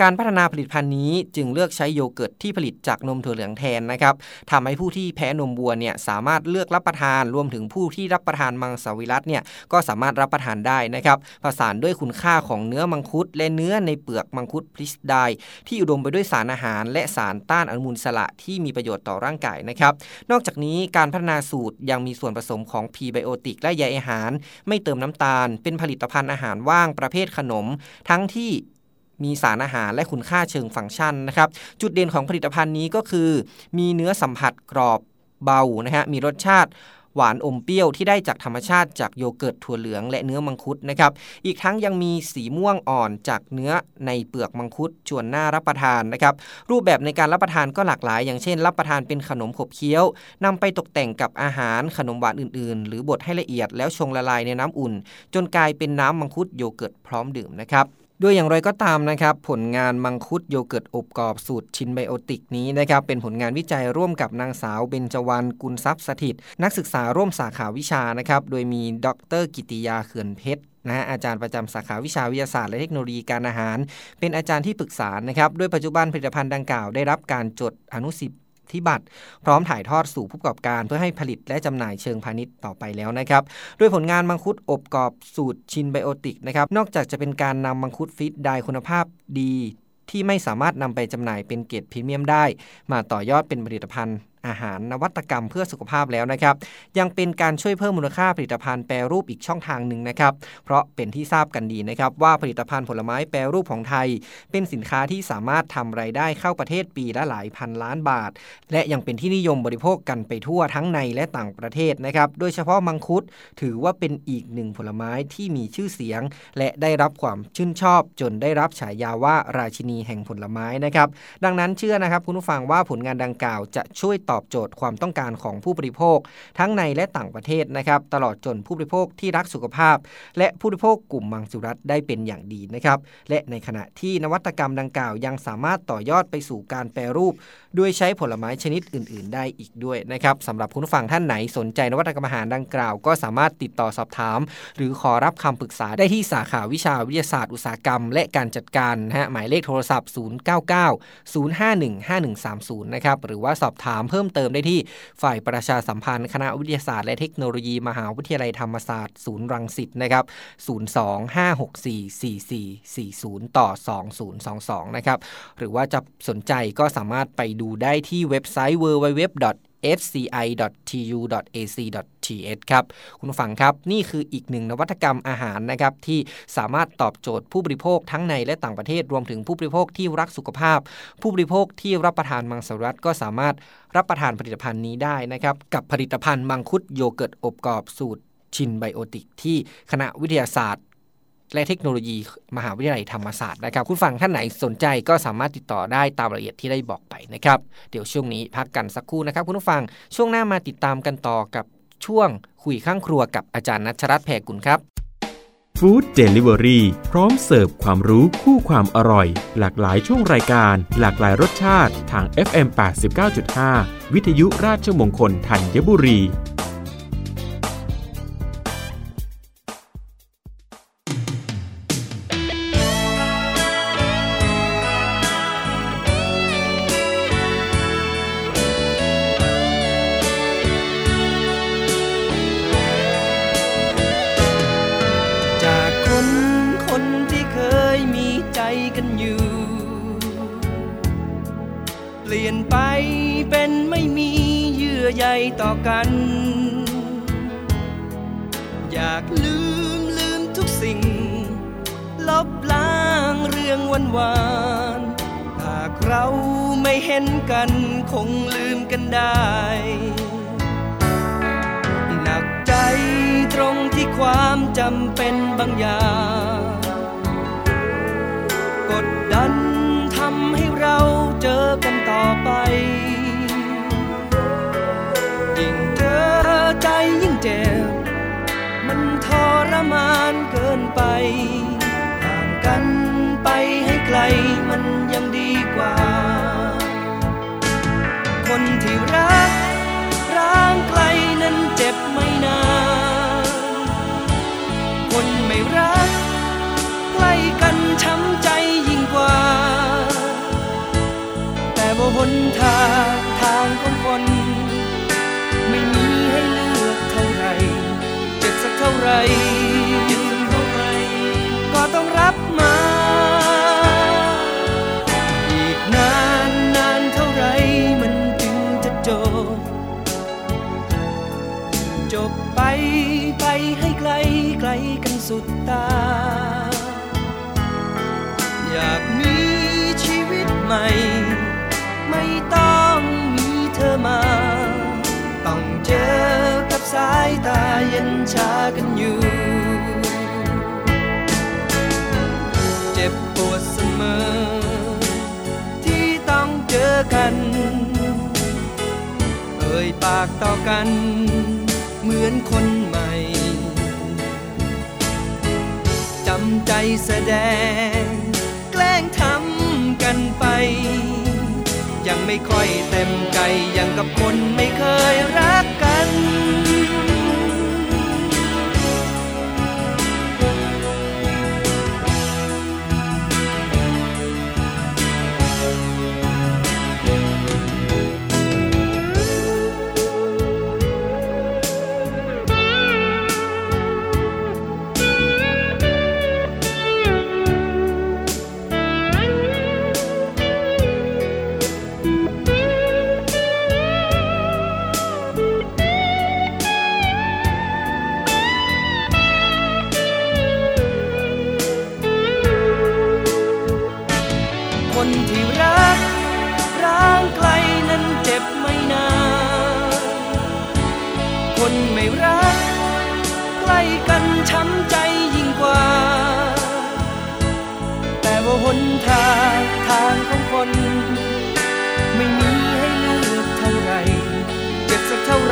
การพัฒนาผลิตภัณฑ์นี้จึงเลือกใช้โยเกิร์ตที่ผลิตจากนมถั่วเหลืองแทนนะครับทำให้ผู้ที่แพ้นมวัวเนี่ยสามารถเลือกรับประทานรวมถึงผู้ที่รับประทานมังสวิรัติเนี่ยก็สามารถรับประทานได้นะครับผสานด้วยคุณค่าของเนื้อมังคุดและเนื้อในเปลือกมังคุดพริสไดที่อุดมไปด้วยสารอาหาร และสารต้านอนุมูลสละที่มีประโยชน์ต่อร่างกายนะครับ นอกจากนี้การพัฒนาสูตรยังมีส่วนผสมของพรีไบโอติกและใยอาหาร ไม่เติมน้ำตาล เป็นผลิตภัณฑ์อาหารว่างประเภทขนม ทั้งที่มีสารอาหารและคุณค่าเชิงฟังก์ชันนะครับ จุดเด่นของผลิตภัณฑ์นี้ก็คือ มีเนื้อสัมผัสกรอบเบานะฮะมีรสชาติ หวานอมเปรี้ยวที่ได้จากธรรมชาติจากโยเกิร์ตถั่วเหลืองและเนื้อมังคุดนะครับ อีกทั้งยังมีสีม่วงอ่อนจากเนื้อในเปลือกมังคุดชวนน่ารับประทานนะครับ รูปแบบในการรับประทานก็หลากหลาย อย่างเช่น รับประทานเป็นขนมขบเคี้ยวนำไปตกแต่งกับอาหารขนมหวานอื่นๆ หรือบดให้ละเอียดแล้วชงละลายในน้ำอุ่น จนกลายเป็นน้ำมังคุดโยเกิร์ตพร้อมดื่มนะครับ ด้วยอย่างไรก็ตามนะครับ ผลงานมังคุดโยเกิร์ตอบกรอบสูตร synbiotic นี้นะครับเป็นผลงานวิจัยร่วมกับนางสาวเบญจวรรณกุลทรัพย์สถิต นักศึกษาร่วมสาขาวิชานะครับ โดยมีดรกิติยาเขื่อนเพชรนะฮะอาจารย์ประจำสาขาวิชาวิทยาศาสตร์และเทคโนโลยีการอาหาร เป็นอาจารย์ที่ปรึกษานะครับโดยปัจจุบันผลิตภัณฑ์ดังกล่าวได้รับการจดอนุสิท ธิ์ที่บัตรพร้อมถ่ายทอดสู่ผู้ประกอบการ เพื่อให้ผลิตและจำหน่ายเชิงพาณิชย์ต่อไปแล้วนะครับด้วยผลงานมังคุดอบกรอบสูตรชินไบโอติกนะครับนอกจากจะเป็นการนำมังคุดฟิตได้คุณภาพดีที่ไม่สามารถนำไปจำหน่ายเป็นเกรดพรีเมียมได้ มาต่อยอดเป็นผลิตภัณฑ์ อาหารนวัตกรรมเพื่อสุขภาพแล้วนะครับ ยังเป็นการช่วยเพิ่มมูลค่าผลิตภัณฑ์แปรรูปอีกช่องทางหนึ่งนะครับ เพราะเป็นที่ทราบกันดีนะครับ ว่าผลิตภัณฑ์ผลไม้แปรรูปของไทย เป็นสินค้าที่สามารถทำไรายได้เข้าประเทศปีละหลายพันล้านบาท และยังเป็นที่นิยมบริโภคกันไปทั่วทั้งในและต่างประเทศนะครับ โดยเฉพาะมังคุดถือว่าเป็นอีกหนึ่งผลไม้ที่มีชื่อเสียง และได้รับความชื่นชอบ จนได้รับฉายาว่าราชินีแห่งผลไม้นะครับ ดังนั้นเชื่อนะครับคุณผู้ฟังว่าผลงานดังกล่าวจะช่วยตออบโจทย์ความต้องการของผู้บริโภค ทั้งในและต่างประเทศนะครับตลอดจนผู้บริโภคที่รักสุขภาพ และผู้บริโภคกลุ่มมังสวิรัตได้เป็นอย่างดีนะครับและในขณะที่นวัตกรรมดังกล่าว ยังสามารถต่อยอดไปสู่การแปรรูปโดยใช้ผลไม้ชนิดอื่น ๆ ได้อีกด้วยนะครับสำหรับคุณผู้ฟังท่านไหนสนใจนวัตกรรมอาหารดังกล่าว ก็สามารถติดต่อสอบถาม หรือขอรับคำปรึกษาได้ที่สาขาวิชาวิทยาศาสตร์อุตสาหกรรม และการจัดการนะฮะหมายเลขโทรศัพท์ 099 051 5130 นะครับหรือว่าสอบถามเพิ่มเติมได้ที่ฝ่ายประชาสัมพันธ์ คณะวิทยาศาสตร์และเทคโนโลยี มหาวิทยาลัยธรรมศาสตร์ศูนย์รังสิตนะครับ 025644440 ต่อ 2022 นะครับ หรือว่าจะสนใจก็สามารถไปดูได้ที่เว็บไซต์ www fci.tu.ac.th ครับคุณผังครับนี่คืออีกหนึ่งนวัตกรรมอาหารนะครับที่สามารถตอบโจทย์ผู้บริโภคทั้งในและต่างประเทศรวมถึงผู้บริโภคที่รักสุขภาพ ผู้บริโภคที่รับประทานมังสวิรัตก็สามารถรับประทานผลิตภัณฑ์นี้ได้นะครับกับผลิตภัณฑ์มังคุดโยเกิร์ตอบกรอบสูตร synbiotic ที่คณะวิทยาศาสตร์ และเทคโนโลยีมหาวิทยาลัยธรรมศาสตร์นะครับ คุณฟังท่านไหนสนใจก็สามารถติดต่อได้ตามรายละเอียดที่ได้บอกไปนะครับ เดี๋ยวช่วงนี้พักกันสักครู่นะครับ คุณผู้ฟังช่วงหน้ามาติดตามกันต่อกับช่วงคุยข้างครัวกับอาจารย์นัชรัตน์แพรกุลครับ Food Deliveryพร้อมเสิร์ฟความรู้คู่ความอร่อย หลากหลายช่วงรายการ หลากหลายรสชาติทาง FM 89.5 วิทยุราชมงคลธัญบุรี ม ไม่ต้องมีเธอมา ต้องเจอกับสายตาเย็นชากันอยู่ เจ็บปวดเสมอ ที่ต้องเจอกัน เอ่ยปากต่อกัน เหมือนคนใหม่จำใจแสดง ยังไม่ค่อยเต็มใจยังกับคนไม่เคยรักกัน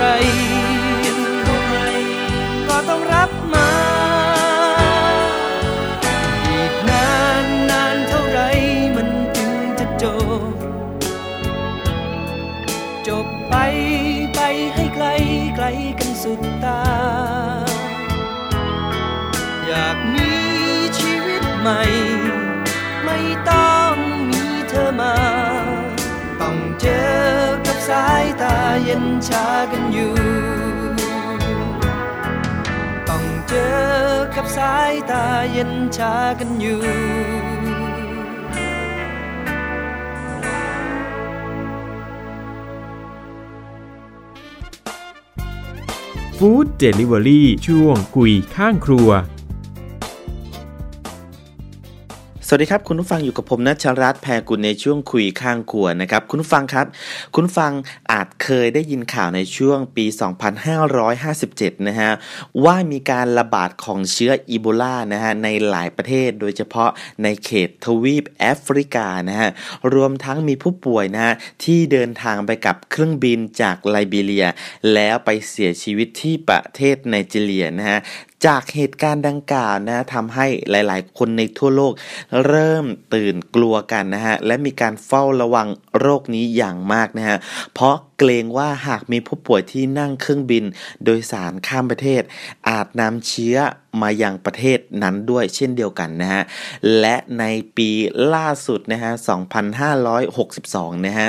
ไร ก็ต้องรับมา อีกนานนานเท่าไรมันถึงจะจบ จบไปไปให้ไกลไกลกันสุดายตาเย็นชากันอยู่ ต้องเจอกับสายตาเย็นชากันอยู่ฟู้ดเดลิเวอรี่ช่วงคุยข้างครัว สวัสดีครับคุณผู้ฟังอยู่กับผมนัชรัตน์แพรกุลในช่วงคุยข้างครัวนะครับคุณผู้ฟังครับ คุณฟังอาจเคยได้ยินข่าวในช่วงปี 2557 นะฮะว่ามีการระบาดของเชื้ออีโบลานะฮะในหลายประเทศโดยเฉพาะในเขตทวีปแอฟริกานะฮะรวมทั้งมีผู้ป่วยนะฮะที่เดินทางไปกับเครื่องบินจากไลบีเรีย แล้วไปเสียชีวิตที่ประเทศไนจีเรียนะฮะ จากเหตุการณ์ดังกล่าวนะทำให้หลาย ๆ คนในทั่วโลกเริ่มตื่นกลัวกันนะฮะและมีการเฝ้าระวังโรคนี้อย่างมากนะฮะเพราะ เกรงว่าหากมีผู้ป่วยที่นั่งเครื่องบิน โดยสารข้ามประเทศ อาจนำเชื้อมายังประเทศนั้นด้วยเช่นเดียวกันนะฮะ และในปีล่าสุดนะฮะ 2562 นะฮะ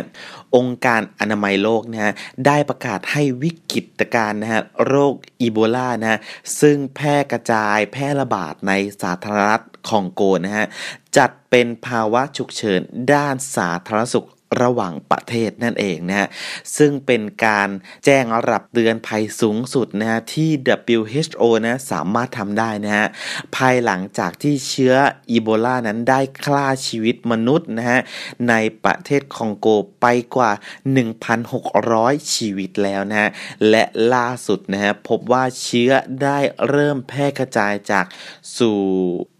องค์การอนามัยโลกนะฮะ ได้ประกาศให้วิกฤตการณ์นะฮะ โรคอีโบลานะฮะ ซึ่งแพร่กระจายแพร่ระบาดในสาธารณรัฐคองโกนะฮะ จัดเป็นภาวะฉุกเฉินด้านสาธารณสุข ระหว่างประเทศนั่นเองนะฮะซึ่งเป็นการแจ้งรับเตือนภัยสูงสุดนะฮะที่ WHO นะสามารถทำได้นะฮะภายหลังจากที่เชื้ออีโบลานั้นได้ฆ่าชีวิตมนุษย์นะฮะในประเทศคองโกไปกว่า 1,600 ชีวิตแล้วนะฮะและล่าสุดนะฮะพบว่าเชื้อได้เริ่มแพร่กระจายจากสู่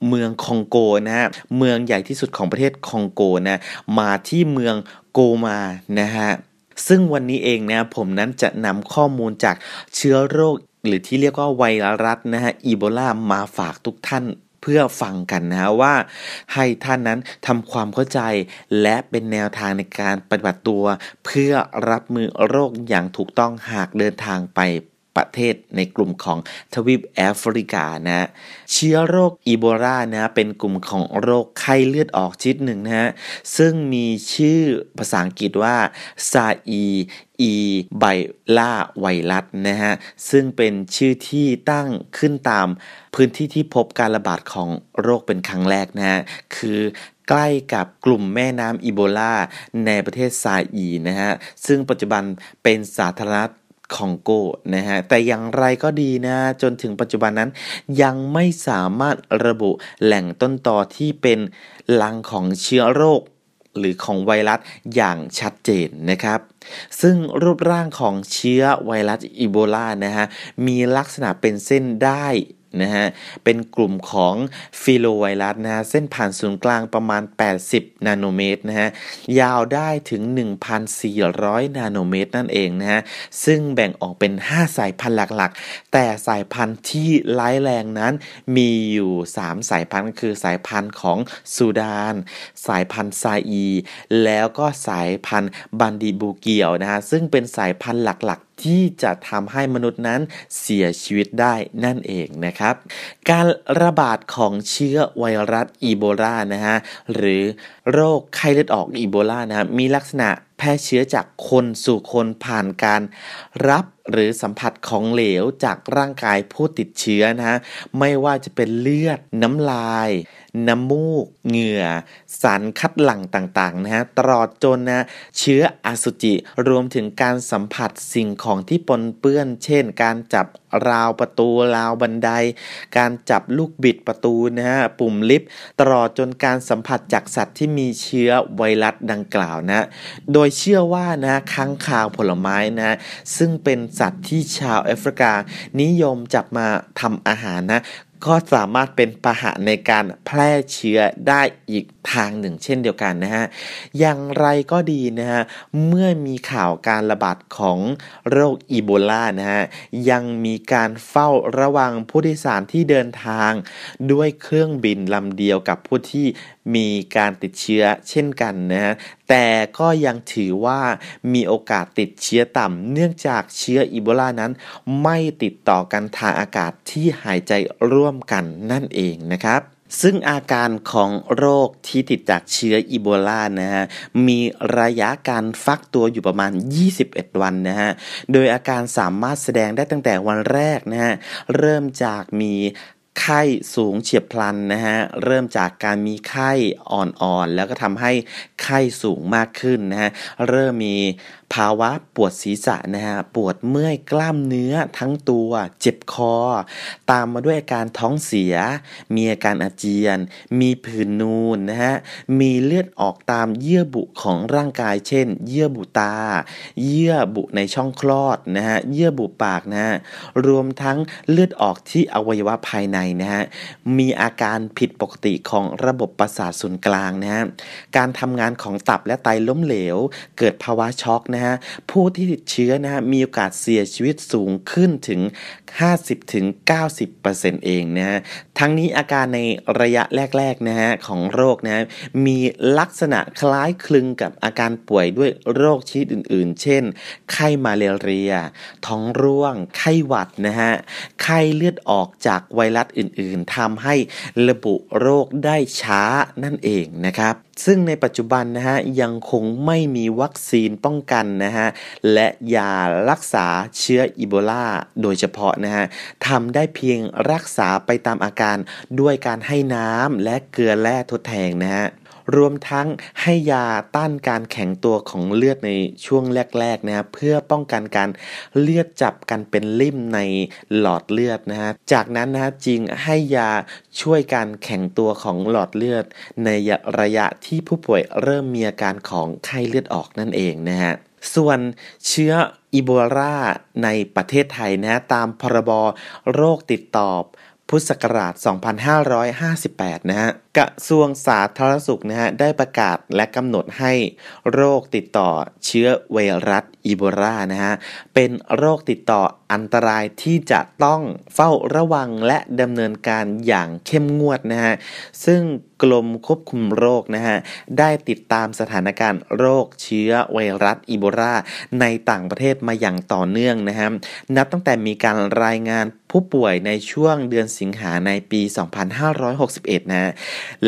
เมืองคองโกนะฮะเมืองใหญ่ที่สุดของประเทศคองโกนะมาที่เมือง โกมานะฮะซึ่งวันนี้เองนะผมนั้นจะนำข้อมูลจากเชื้อโรค หรือที่เรียกว่าไวรัสนะฮะอีโบลามาฝากทุกท่านเพื่อฟังกันนะฮะว่าให้ท่านนั้นทำความเข้าใจ และเป็นแนวทางในการปฏิบัติตัว เพื่อรับมือโรคอย่างถูกต้องหากเดินทางไป ประเทศในกลุ่มของทวีปแอฟริกานะเชื้อโรคอีโบลานะเป็นกลุ่มของโรคไข้เลือดออกชนิดหนึ่งนะฮะซึ่งมีชื่อภาษาอังกฤษว่าซาอีอีไบลาไวรัสนะฮะซึ่งเป็นชื่อที่ตั้งขึ้นตามพื้นที่ที่พบการระบาดของโรคเป็นครั้งแรกนะฮะคือใกล้กับกลุ่มแม่น้ำอีโบลาในประเทศซาอีนะฮะซึ่งปัจจุบันเป็นสาธารณ คองโกนะฮะแต่อย่างไรก็ดีนะจนถึงปัจจุบันนั้น ยังไม่สามารถระบุแหล่งต้นตอที่เป็นลังของเชื้อโรคหรือของไวรัสอย่างชัดเจนนะครับ ซึ่งรูปร่างของเชื้อไวรัสอีโบลานะฮะมีลักษณะเป็นเส้นได้ นะฮะ เป็นกลุ่มของฟิโลไวรัสนะฮะ เส้นผ่านศูนย์กลางประมาณ 80 นาโนเมตรนะฮะ ยาวได้ถึง 1,400 นาโนเมตรนั่นเองนะฮะ ซึ่งแบ่งออกเป็น 5 สายพันธุ์หลักๆ แต่สายพันธุ์ที่ร้ายแรงนั้นมีอยู่ 3 สายพันธุ์คือสายพันธุ์ของซูดาน สายพันธุ์ซาอี แล้วก็สายพันธุ์บันดีบูเกียวนะฮะ ซึ่งเป็นสายพันธุ์หลักๆ ที่จะทำให้มนุษย์นั้นเสียชีวิตได้นั่นเองนะครับ การระบาดของเชื้อไวรัสอีโบลานะฮะหรือโรคไข้เลือดออกอีโบลานะฮะมีลักษณะแพร่เชื้อจากคนสู่คนผ่านการรับหรือสัมผัสของเหลวจากร่างกายผู้ติดเชื้อนะฮะไม่ว่าจะเป็นเลือด น้ำลาย น้ำมูก เหงื่อ สารคัดหลั่งต่างๆนะฮะตลอดจนนะเชื้ออสุจิ รวมถึงการสัมผัสสิ่งของที่ปนเปื้อน เช่น การจับราวประตูราวบันได การจับลูกบิดประตูนะฮะปุ่มลิฟต์ตลอดจนการสัมผัสจากสัตว์ที่มีเชื้อไวรัสดังกล่าวนะ โดยเชื่อว่านะค้างคาวผลไม้นะ ซึ่งเป็นสัตว์ที่ชาวแอฟริกา นิยมจับมาทำอาหารนะ ก็สามารถเป็นพาหะในการแพร่เชื้อได้อีกทางหนึ่ง เช่นเดียวกันนะฮะ อย่างไรก็ดีนะฮะ เมื่อมีข่าวการระบาดของโรคอีโบลานะฮะ ยังมีการเฝ้าระวังผู้โดยสารที่เดินทาง ด้วยเครื่องบินลำเดียวกับผู้ที่มีการติดเชื้อเช่นกันนะฮะแต่ก็ยังถือว่ามีโอกาสติดเชื้อต่ำเนื่องจากเชื้ออีโบลานั้น ไม่ติดต่อกันทางอากาศที่หายใจร่วมกันนั่นเองนะครับซึ่งอาการของโรคที่ติดจากเชื้ออีโบลานะฮะ มีระยะการฟักตัวอยู่ประมาณ 21 วันนะฮะ โดยอาการสามารถแสดงได้ตั้งแต่วันแรกนะฮะ เริ่มจากมี ไข้สูงเฉียบพลันนะฮะเริ่มจากการมีไข้อ่อนๆ แล้วก็ทำให้ไข้สูงมากขึ้นนะฮะเริ่มมีภาวะปวดศีรษะนะฮะปวดเมื่อยกล้ามเนื้อทั้งตัว เจ็บคอ ตามมาด้วยอาการท้องเสีย มีอาการอาเจียน มีผื่นนูนนะฮะมีเลือดออกตามเยื่อบุของร่างกาย เช่น เยื่อบุตา เยื่อบุในช่องคลอดนะฮะเยื่อบุปากนะฮะรวมทั้งเลือดออกที่อวัยวะภายในนะฮะมีอาการผิดปกติของระบบประสาทส่วนกลางนะฮะการทำงานของตับและไตล้มเหลว เกิดภาวะช็อกนะฮะผู้ที่ติดเชื้อนะฮะมีโอกาสเสียชีวิตสูงขึ้นถึง 50-90%เองนะฮะ ทั้งนี้อาการในระยะแรกๆนะฮะของโรคนะ มีลักษณะคล้ายคลึงกับอาการป่วยด้วยโรคชนิดอื่นๆ เช่น ไข้มาเลเรีย ท้องร่วง ไข้หวัดนะฮะ ไข้เลือดออกจากไวรัสอื่นๆ ทำให้ระบุโรคได้ช้านั่นเองนะครับซึ่งในปัจจุบันนะฮะยังคงไม่มีวัคซีนป้องกันนะฮะและยารักษาเชื้ออีโบลาโดยเฉพาะนะฮะทำได้เพียงรักษาไปตามอาการด้วยการให้น้ำและเกลือแร่ทดแทนนะฮะรวมทั้งให้ยาต้านการแข็งตัวของเลือดในช่วงแรกๆนะฮะเพื่อป้องกันการเลือดจับกันเป็นลิ่มในหลอดเลือดนะฮะจากนั้นนะฮะจึงให้ยาช่วยการแข็งตัวของหลอดเลือด ในระยะที่ผู้ป่วยเริ่มมีอาการของไข้เลือดออกนั่นเองนะฮะ ส่วนเชื้ออีโบลาในประเทศไทยนะตามพรบโรคติดต่อพุทธศักราช 2558 นะฮะ กระทรวงสาธารณสุขนะฮะได้ประกาศและกำหนดให้โรคติดต่อเชื้อไวรัสอีโบลานะฮะเป็นโรคติดต่ออันตรายที่จะต้องเฝ้าระวังและดำเนินการอย่างเข้มงวดนะฮะซึ่งกรมควบคุมโรคนะฮะได้ติดตามสถานการณ์โรคเชื้อไวรัสอีโบลาในต่างประเทศมาอย่างต่อเนื่องนะฮะนับตั้งแต่มีการรายงานผู้ป่วยในช่วงเดือนสิงหาในปี 2561 นะฮะ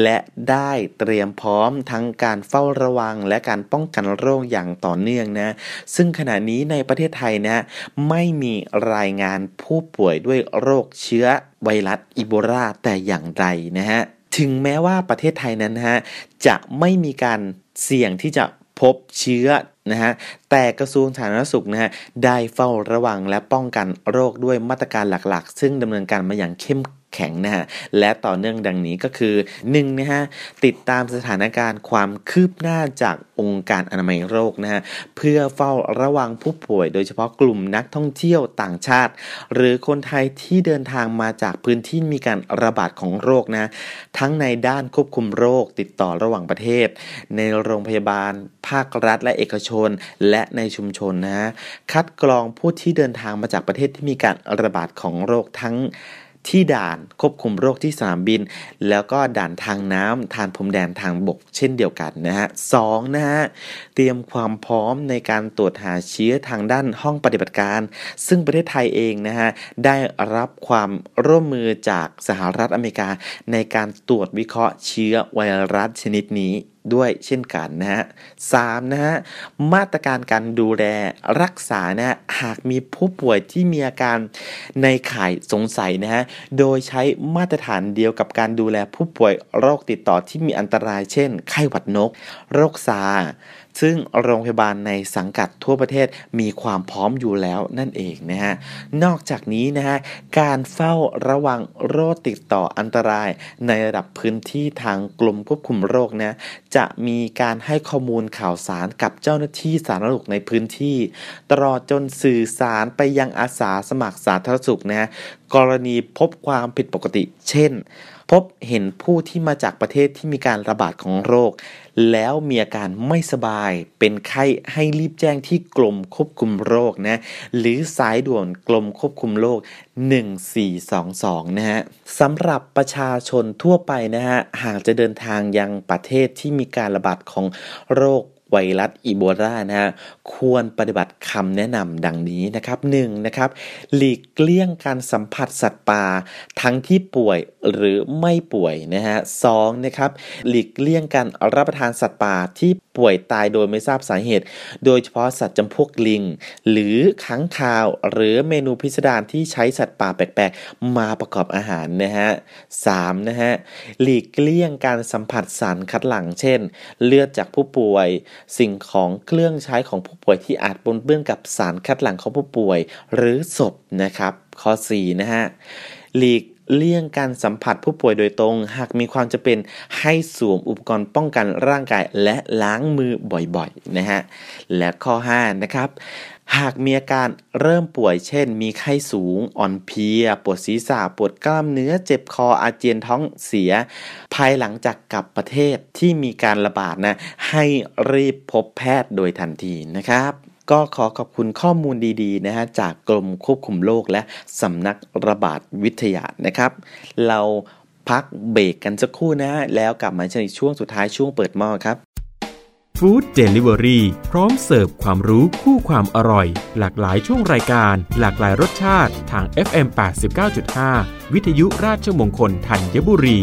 และได้เตรียมพร้อมทั้งการเฝ้าระวังและการป้องกันโรคอย่างต่อเนื่องนะ ซึ่งขณะนี้ในประเทศไทยนะไม่มีรายงานผู้ป่วยด้วยโรคเชื้อไวรัสอีโบลาแต่อย่างใดนะฮะ ถึงแม้ว่าประเทศไทยนั้นนะฮะจะไม่มีการเสี่ยงที่จะพบเชื้อนะฮะแต่กระทรวงสาธารณสุขนะฮะได้เฝ้าระวังและป้องกันโรคด้วยมาตรการหลักๆ ซึ่งดำเนินการมาอย่างเข้ม แข็งนะฮะและต่อเนื่องดังนี้ก็คือ1นะฮะติดตามสถานการณ์ความคืบหน้าจากองค์การอนามัยโรคนะฮะเพื่อเฝ้าระวังผู้ป่วย โดยเฉพาะกลุ่มนักท่องเที่ยวต่างชาติ หรือคนไทยที่เดินทางมาจากพื้นที่มีการระบาดของโรคนะทั้งในด้านควบคุมโรคติดต่อระหว่างประเทศ ในโรงพยาบาล ภาครัฐและเอกชน และในชุมชนนะฮะคัดกรองผู้ที่เดินทางมาจากประเทศที่มีการระบาดของโรคทั้ง ที่ด่านควบคุมโรคที่สนามบิน แล้วก็ด่านทางน้ำทานพรมแดนทางบกเช่นเดียวกันนะฮะสองนะฮะเตรียมความพร้อมในการตรวจหาเชื้อทางด้านห้องปฏิบัติการ ซึ่งประเทศไทยเองนะฮะได้รับความร่วมมือจากสหรัฐอเมริกา ในการตรวจวิเคราะห์เชื้อไวรัสชนิดนี้ ด้วยเช่นกันนะฮะสามนะฮะมาตรการการดูแลรักษานะหากมีผู้ป่วยที่มีอาการในข่ายสงสัยนะฮะโดยใช้มาตรฐานเดียวกับการดูแลผู้ป่วยโรคติดต่อที่มีอันตราย เช่น ไข้หวัดนก โรคซา ซึ่งโรงพยาบาลในสังกัดทั่วประเทศมีความพร้อมอยู่แล้วนั่นเองนะฮะนอกจากนี้นะฮะการเฝ้าระวังโรคติดต่ออันตราย ในระดับพื้นที่ทางกรมควบคุมโรคนะจะมีการให้ข้อมูลข่าวสารกับเจ้าหน้าที่สาธารณสุขในพื้นที่ ตลอดจนสื่อสารไปยังอาสาสมัครสาธารณสุขนะกรณีพบความผิดปกติ เช่น พบเห็นผู้ที่มาจากประเทศที่มีการระบาดของโรค แล้วมีอาการไม่สบายเป็นไข้ให้รีบแจ้งที่กรมควบคุมโรคนะหรือสายด่วนกรมควบคุมโรค 1422 นะฮะสำหรับประชาชนทั่วไปนะฮะหากจะเดินทางยังประเทศที่มีการระบาดของโรค ไวรัสอีโบลานะฮะควรปฏิบัติคำแนะนำดังนี้นะครับ 1. นะครับหลีกเลี่ยงการสัมผัสสัตว์ป่าทั้งที่ป่วยหรือไม่ป่วยนะฮะสองนะครับหลีกเลี่ยงการรับประทานสัตว์ป่าที่ป่วยตายโดยไม่ทราบสาเหตุ โดยเฉพาะสัตว์จำพวกลิง หรือค้างคาว หรือเมนูพิสดารที่ใช้สัตว์ป่าแปลกๆ มาประกอบอาหารนะฮะสามนะฮะหลีกเลี่ยงการสัมผัสสารคัดหลั่งเช่น เลือดจากผู้ป่วยสิ่งของเครื่องใช้ของผู้ป่วยที่อาจปนเปื้อนกับสารคัดหลั่งของผู้ป่วย หรือศพนะครับ ข้อ 4 นะฮะหลีกเลี่ยงการสัมผัสผู้ป่วยโดยตรง หากมีความจะเป็นให้สวมอุปกรณ์ป้องกันร่างกายและล้างมือบ่อยๆนะฮะและข้อ 5 นะครับ หากมีอาการเริ่มป่วยเช่น มีไข้สูง อ่อนเพลีย ปวดศีรษะ ปวดกล้ามเนื้อ เจ็บคอ อาเจียนท้องเสีย ภายหลังจากกลับประเทศที่มีการระบาดนะ ให้รีบพบแพทย์โดยทันทีนะครับ ก็ขอขอบคุณข้อมูลดีๆนะฮะจากกรมควบคุมโรคและสำนักระบาดวิทยานะครับ เราพักเบรกกันสักครู่นะฮะแล้วกลับมาในช่วงสุดท้ายช่วงเปิดหม้อครับ ฟู้ดเดลิเวอรี่พร้อมเสิร์ฟความรู้คู่ความอร่อย หลากหลายช่วงรายการ หลากหลายรสชาติทาง FM 89.5 วิทยุราชมงคลธัญบุรี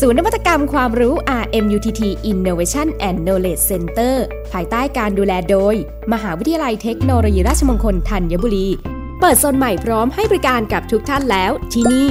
ศูนย์นวัตกรรมความรู้ RMUTT Innovation and Knowledge Center ภายใต้การดูแลโดย มหาวิทยาลัยเทคโนโลยีราชมงคลธัญบุรี เปิดโซนใหม่พร้อมให้บริการกับทุกท่านแล้วที่นี่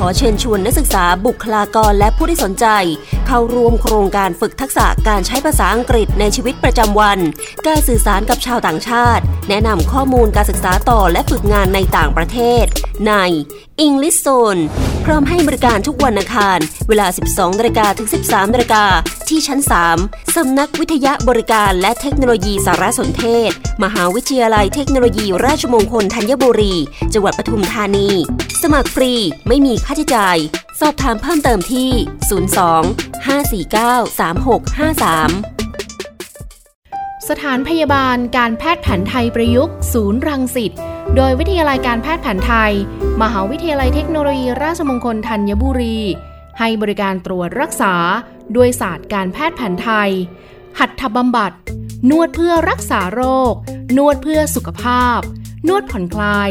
ขอเชิญชวนนักศึกษาบุคลากรและผู้ที่สนใจ เข้าร่วมโครงการฝึกทักษะการใช้ภาษาอังกฤษในชีวิตประจำวัน การสื่อสารกับชาวต่างชาติ แนะนำข้อมูลการศึกษาต่อและฝึกงานในต่างประเทศ ใน English Zone พร้อมให้บริการทุกวันอังคาร เวลา 12นาฬิกาถึง 13นาฬิกาที่ชั้น 3 สำนักวิทยาบริการและเทคโนโลยีสารสนเทศ มหาวิทยาลัยเทคโนโลยีราชมงคลธัญบุรี จังหวัดปทุมธานี สมัครฟรีไม่มีค่าใช้จ่าย สอบถามเพิ่มเติมที่ 02 549 3653สถานพยาบาลการแพทย์แผนไทยประยุกต์ ศูนย์รังสิต โดยวิทยาลัยการแพทย์แผนไทย มหาวิทยาลัยเทคโนโลยีราชมงคลธัญบุรี ให้บริการตรวจรักษา ด้วยศาสตร์การแพทย์แผนไทย หัตถบำบัด นวดเพื่อรักษาโรค นวดเพื่อสุขภาพ นวดผ่อนคลาย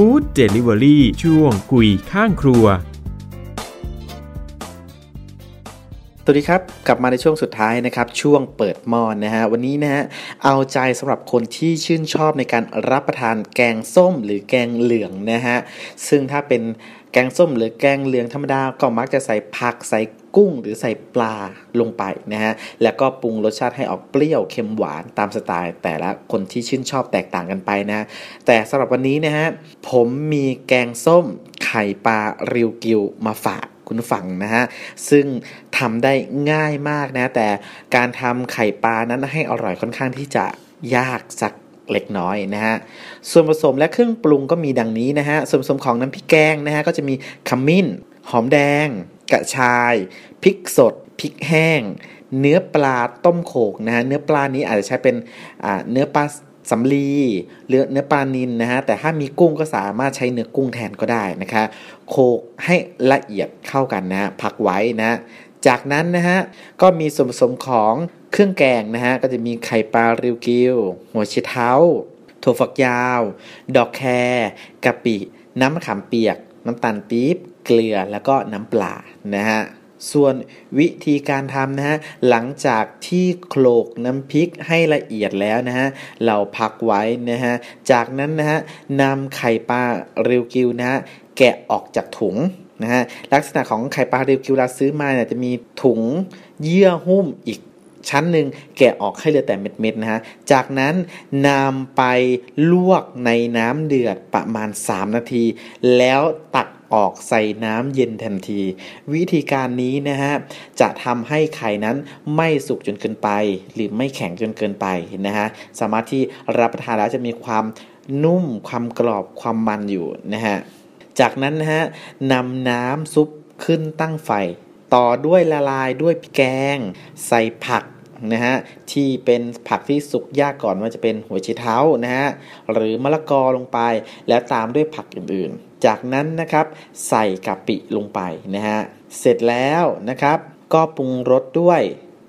ฟู้ดเดลิเวอรี่ช่วงคุยข้างครัว สวัสดีครับ กลับมาในช่วงสุดท้ายนะครับ ช่วงเปิดหม้อนนะฮะวันนี้นะฮะเอาใจสำหรับคนที่ชื่นชอบในการรับประทานแกงส้มหรือแกงเหลืองนะฮะซึ่งถ้าเป็นแกงส้มหรือแกงเหลืองธรรมดาก็มักจะใส่ผักใส่กุ้งหรือใส่ปลาลงไปนะฮะ แล้วก็ปรุงรสชาติให้ออกเปรี้ยวเค็มหวานตามสไตล์ แต่ละคนที่ชื่นชอบแตกต่างกันไปนะ แต่สำหรับวันนี้นะฮะผมมีแกงส้มไข่ปลาริวกิวมาฝาก คุณฟังนะฮะ ซึ่งทำได้ง่ายมากนะ แต่การทำไข่ปลานั้นให้อร่อยค่อนข้างที่จะยากสักเล็กน้อยนะฮะ ส่วนผสมและเครื่องปรุงก็มีดังนี้นะฮะ ส่วนผสมของน้ำพริกแกงนะฮะ ก็จะมีขมิ้น หอมแดง กระชาย พริกสด พริกแห้ง เนื้อปลาต้มโขกนะฮะ เนื้อปลานี้อาจจะใช้เป็นเนื้อปลา สำลีหรือเนื้อปลานินนะฮะแต่ถ้ามีกุ้งก็สามารถใช้เนื้อกุ้งแทนก็ได้นะคะโขกให้ละเอียดเข้ากันนะพักไว้นะจากนั้นนะฮะก็มีส่วนผสมของเครื่องแกงนะฮะก็จะมีไข่ปลาริวกิวหัวชิเท้าถั่วฝักยาว ดอกแครกะปิ น้ำมะขามเปียก น้ำตาลปี๊บเกลือแล้วก็น้ำปลานะฮะ ส่วนวิธีการทำนะฮะหลังจากที่โขลกน้ำพริกให้ละเอียดแล้วนะฮะเราพักไว้นะฮะจากนั้นนะฮะนำไข่ปลาเริวกิวนะฮะแกะออกจากถุงนะฮะลักษณะของไข่ปลาเริวกิวเราซื้อมาเนี่ยจะมีถุงเยื่อหุ้มอีกชั้นหนึ่งแกะออกให้เหลือแต่เม็ดๆนะฮะ จากนั้นนำไปลวกในน้ำเดือดประมาณ 3 นาที แล้วตัก ออกใส่น้ำเย็นทันที วิธีการนี้นะฮะจะทำให้ไข่นั้นไม่สุกจนเกินไป หรือไม่แข็งจนเกินไปนะฮะสามารถที่รับประทานแล้วจะมีความนุ่มความกรอบความมันอยู่นะฮะจากนั้นนะฮะนำน้ำซุปขึ้นตั้งไฟ ต่อด้วยละลายด้วยแกง ใส่ผักนะฮะที่เป็นผักที่สุกยากก่อนว่าจะเป็นหัวไชเท้านะฮะหรือมะละกอลงไป แล้วตามด้วยผักอื่นๆ จากนั้นนะครับใส่กะปิลงไปนะฮะเสร็จแล้วนะครับ ก็ปรุงรสด้วย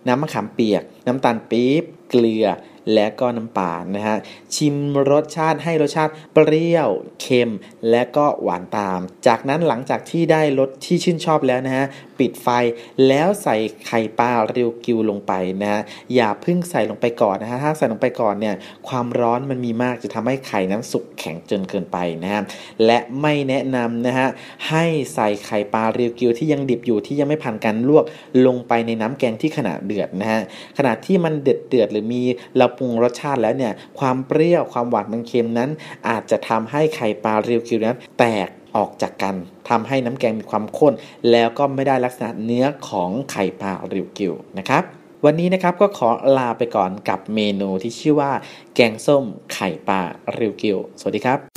น้ำมะขามเปียก น้ำตาลปี๊บ เกลือ และก็น้ำปลานะฮะชิมรสชาติให้รสชาติเปรี้ยวเค็ม และก็หวานตาม จากนั้นหลังจากที่ได้รสที่ชื่นชอบแล้วนะฮะปิดไฟแล้วใส่ไข่ปลาเรียวกิวลงไปนะฮะอย่าเพึ่งใส่ลงไปก่อนนะฮะถ้าใส่ลงไปก่อนเนี่ยความร้อนมันมีมากจะทำให้ไข่นั้นสุกแข็งจนเกินไปนะฮะและไม่แนะนำนะฮะให้ใส่ไข่ปลาเรียวกิวที่ยังดิบอยู่ที่ยังไม่ผ่านการลวกลงไปในน้ำแกงที่ขนาดเดือดนะฮะขณะที่มันเดือดเดือดหรือมีเราปรุงรสชาติแล้วเนี่ยความเปรี้ยวความหวานมันเค็มนั้น อาจจะทำให้ไข่ปลาเรียวกิวนั้นแตกออกจากกันทำให้น้ำแกงมีความข้น แล้วก็ไม่ได้ลักษณะเนื้อของไข่ปลาริวกิวนะครับวันนี้นะครับก็ขอลาไปก่อนกับเมนูที่ชื่อว่า แกงส้มไข่ปลาริวกิว สวัสดีครับ